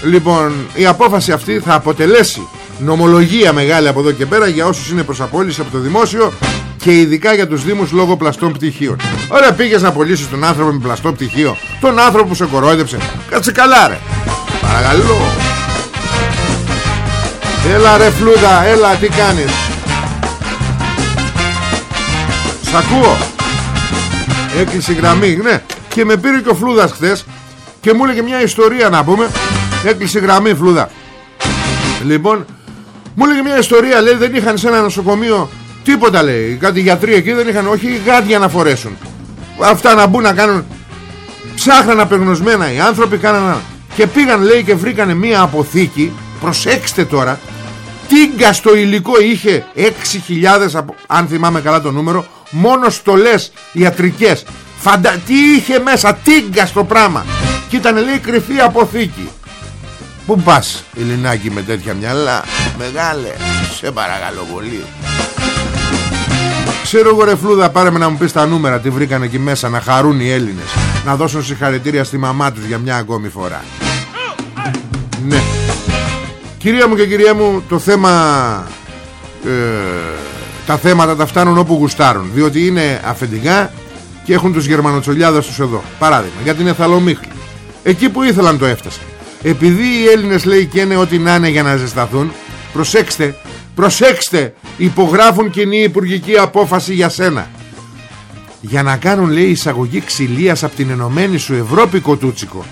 Λοιπόν η απόφαση αυτή θα αποτελέσει νομολογία μεγάλη από εδώ και πέρα για όσους είναι προς απόλυση από το δημόσιο και ειδικά για τους δήμους λόγω πλαστών πτυχίων. Ωραία πήγες να απολύσεις τον άνθρωπο με πλαστό πτυχίο, τον άνθρωπο που σε κορόιδεψε. Κάτσε καλά ρε. Παρακαλώ. Έλα ρε φλούδα, έλα τι κάνεις; Σ' ακούω. Έκλεισε η γραμμή, ναι. Και με πήρε και ο φλούδας χθες Και μου έλεγε μια ιστορία να πούμε. Έκλεισε η γραμμή φλούδα. Λοιπόν Μου έλεγε μια ιστορία λέει δεν είχαν σε ένα νοσοκομείο Τίποτα λέει. Κάτι γιατροί εκεί δεν είχαν όχι γάντια να φορέσουν. Αυτά να μπουν να κάνουν. Ψάχναν απεγνωσμένα οι άνθρωποι κάναν Και πήγαν λέει και βρήκανε μια αποθήκη. Προσέξτε τώρα Τίγκα στο υλικό είχε 6.000 αν θυμάμαι καλά το νούμερο μόνο στολές ιατρικές. Φαντα... τι είχε μέσα τίγκα στο πράγμα και ήταν λέει κρυφή αποθήκη. Πού πας Ελληνάκι με τέτοια μυαλά; Μεγάλε Σε παρακαλώ πολύ. Ξέρω εγώ ρε φλούδα πάρε με να μου πεις τα νούμερα Τι βρήκαν εκεί μέσα να χαρούν οι Έλληνες. Να δώσουν συγχαρητήρια στη μαμά τους για μια ακόμη φορά. Ναι Κυρία μου και κυρία μου το θέμα ε, Τα θέματα τα φτάνουν όπου γουστάρουν Διότι είναι αφεντικά Και έχουν τους γερμανοτσολιάδες τους εδώ. Παράδειγμα γιατί είναι θαλομίχλη Εκεί που ήθελαν το έφτασαν. Επειδή οι Έλληνες λέει και είναι ό,τι να είναι για να ζεσταθούν Προσέξτε Προσέξτε Υπογράφουν κοινή υπουργική απόφαση για σένα. Για να κάνουν λέει εισαγωγή ξυλίας από την Ενωμένη σου Ευρώπη κοτούτσικο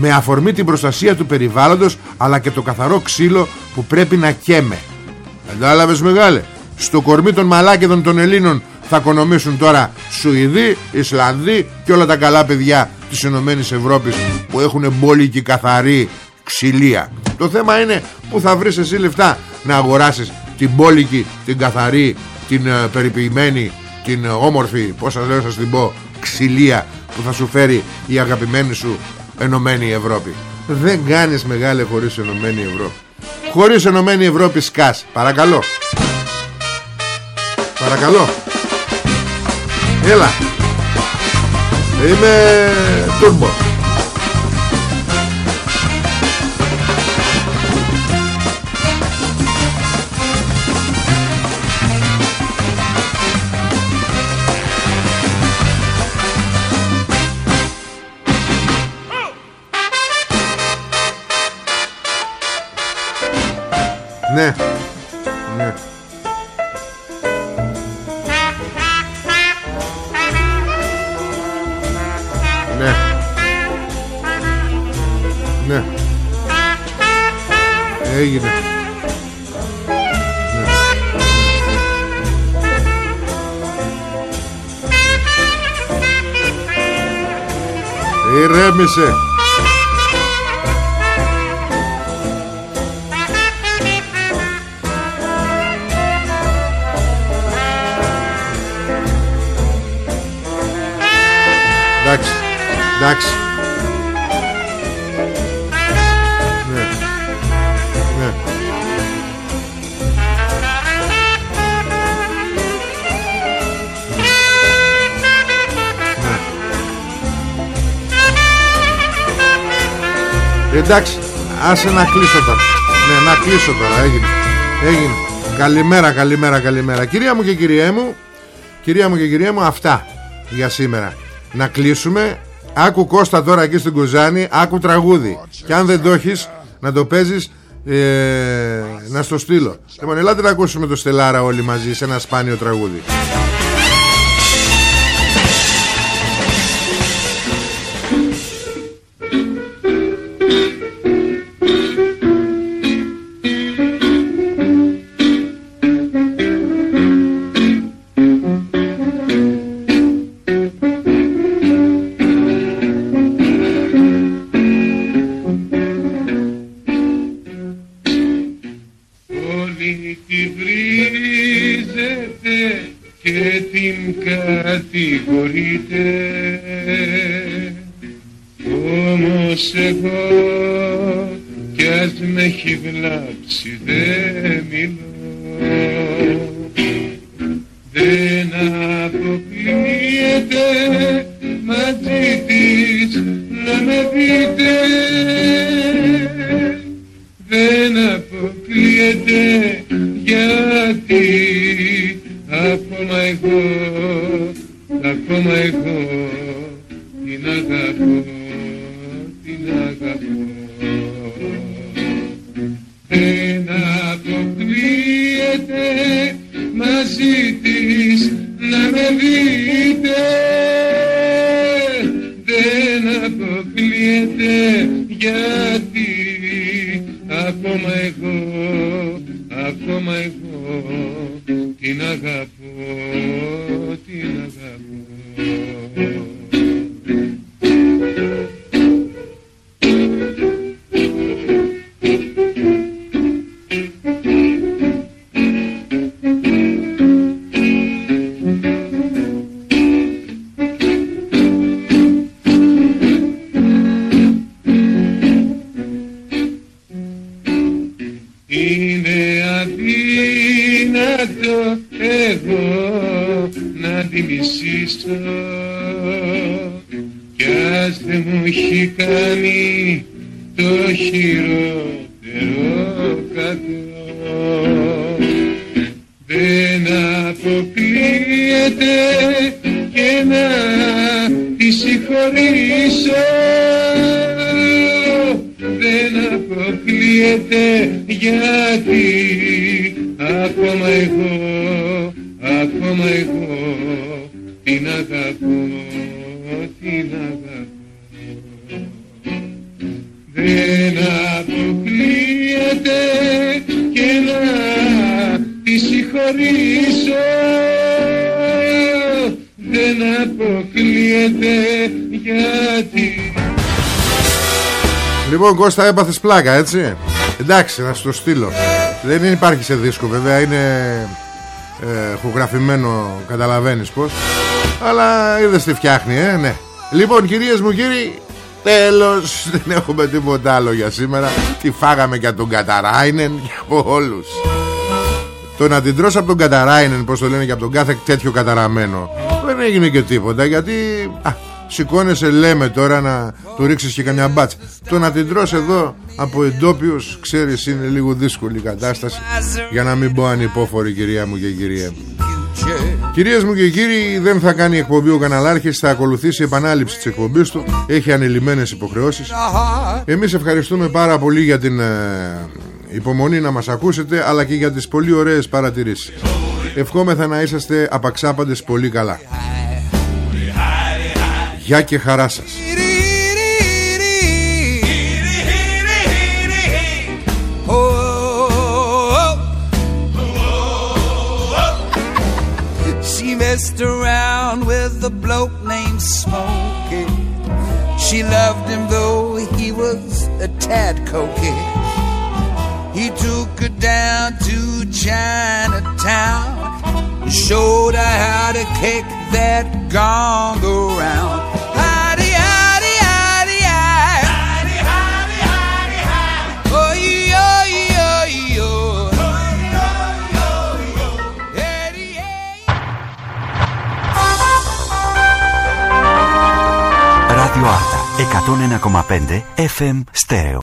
με αφορμή την προστασία του περιβάλλοντος αλλά και το καθαρό ξύλο που πρέπει να καίμε. Κατάλαβες μεγάλε; Στο κορμί των μαλάκεδων των Ελλήνων θα οικονομήσουν τώρα Σουηδοί, Ισλανδοί και όλα τα καλά παιδιά της Ενωμένης Ευρώπης που έχουν μπόλικη καθαρή ξυλία. Το θέμα είναι που θα βρεις εσύ λεφτά να αγοράσεις την μπόλικη, την καθαρή, την ε, περιποιημένη, την ε, όμορφη, πώς σας λέω σας την πω, ξυλία που θα σου φέρει η αγαπημένη σου Ενωμένη Ευρώπη. Δεν κάνεις μεγάλη χωρίς Ενωμένη Ευρώπη. Χωρίς Ενωμένη Ευρώπη σκάς. Παρακαλώ. Παρακαλώ. Έλα. Είμαι τουρμπο Εντάξει, άσε να κλείσω τώρα. Ναι, να κλείσω τώρα. Έγινε. Έγινε. Καλημέρα, καλημέρα, καλημέρα. Κυρία μου και κυριέ μου, κυρία μου και κυρία μου, αυτά για σήμερα. Να κλείσουμε. Άκου Κώστα τώρα εκεί στην Κουζάνη, άκου τραγούδι. Και αν δεν το έχεις, να το παίζεις ε, να στο στείλω. Λοιπόν, ελάτε να ακούσουμε το Στελάρα όλοι μαζί σε ένα σπάνιο τραγούδι. Κώστα έπαθες πλάκα έτσι; Εντάξει να σου το στείλω. Δεν υπάρχει σε δίσκο βέβαια Είναι ε, χογραφημένο Καταλαβαίνεις πως Αλλά είδες τι φτιάχνει ε, ναι. Λοιπόν κυρίες μου κύριοι Τέλος δεν έχουμε τίποτα άλλο για σήμερα. Τι φάγαμε για τον Καταράινεν Και από όλους. Το να την τρως από τον Καταράινεν Πως το λένε και από τον κάθε τέτοιο καταραμένο. Δεν έγινε και τίποτα Γιατί α, Σηκώνεσαι λέμε τώρα να του ρίξεις και καμιά μπάτσα. Το να την τρως εδώ από εντόπιους Ξέρεις είναι λίγο δύσκολη η κατάσταση. Για να μην πω ανυπόφορη κυρία μου και κυρία μου Κυρίες μου και κύριοι δεν θα κάνει εκπομπή ο καναλάρχης Θα ακολουθήσει η επανάληψη της εκπομπής του. Έχει ανελημμένες υποχρεώσεις. Εμείς ευχαριστούμε πάρα πολύ για την ε, υπομονή να μας ακούσετε Αλλά και για τις πολύ ωραίες παρατηρήσεις. Ευχόμεθα να είσαστε απαξάπαντες πολύ καλά Γεια και χαρά σας She messed around with a bloke named Smokey. She loved him though he was a tad cokey. He took her down to Chinatown, Showed kick that gong around. Hidey, hidey, Radio Arta, 101,5 FM Stereo.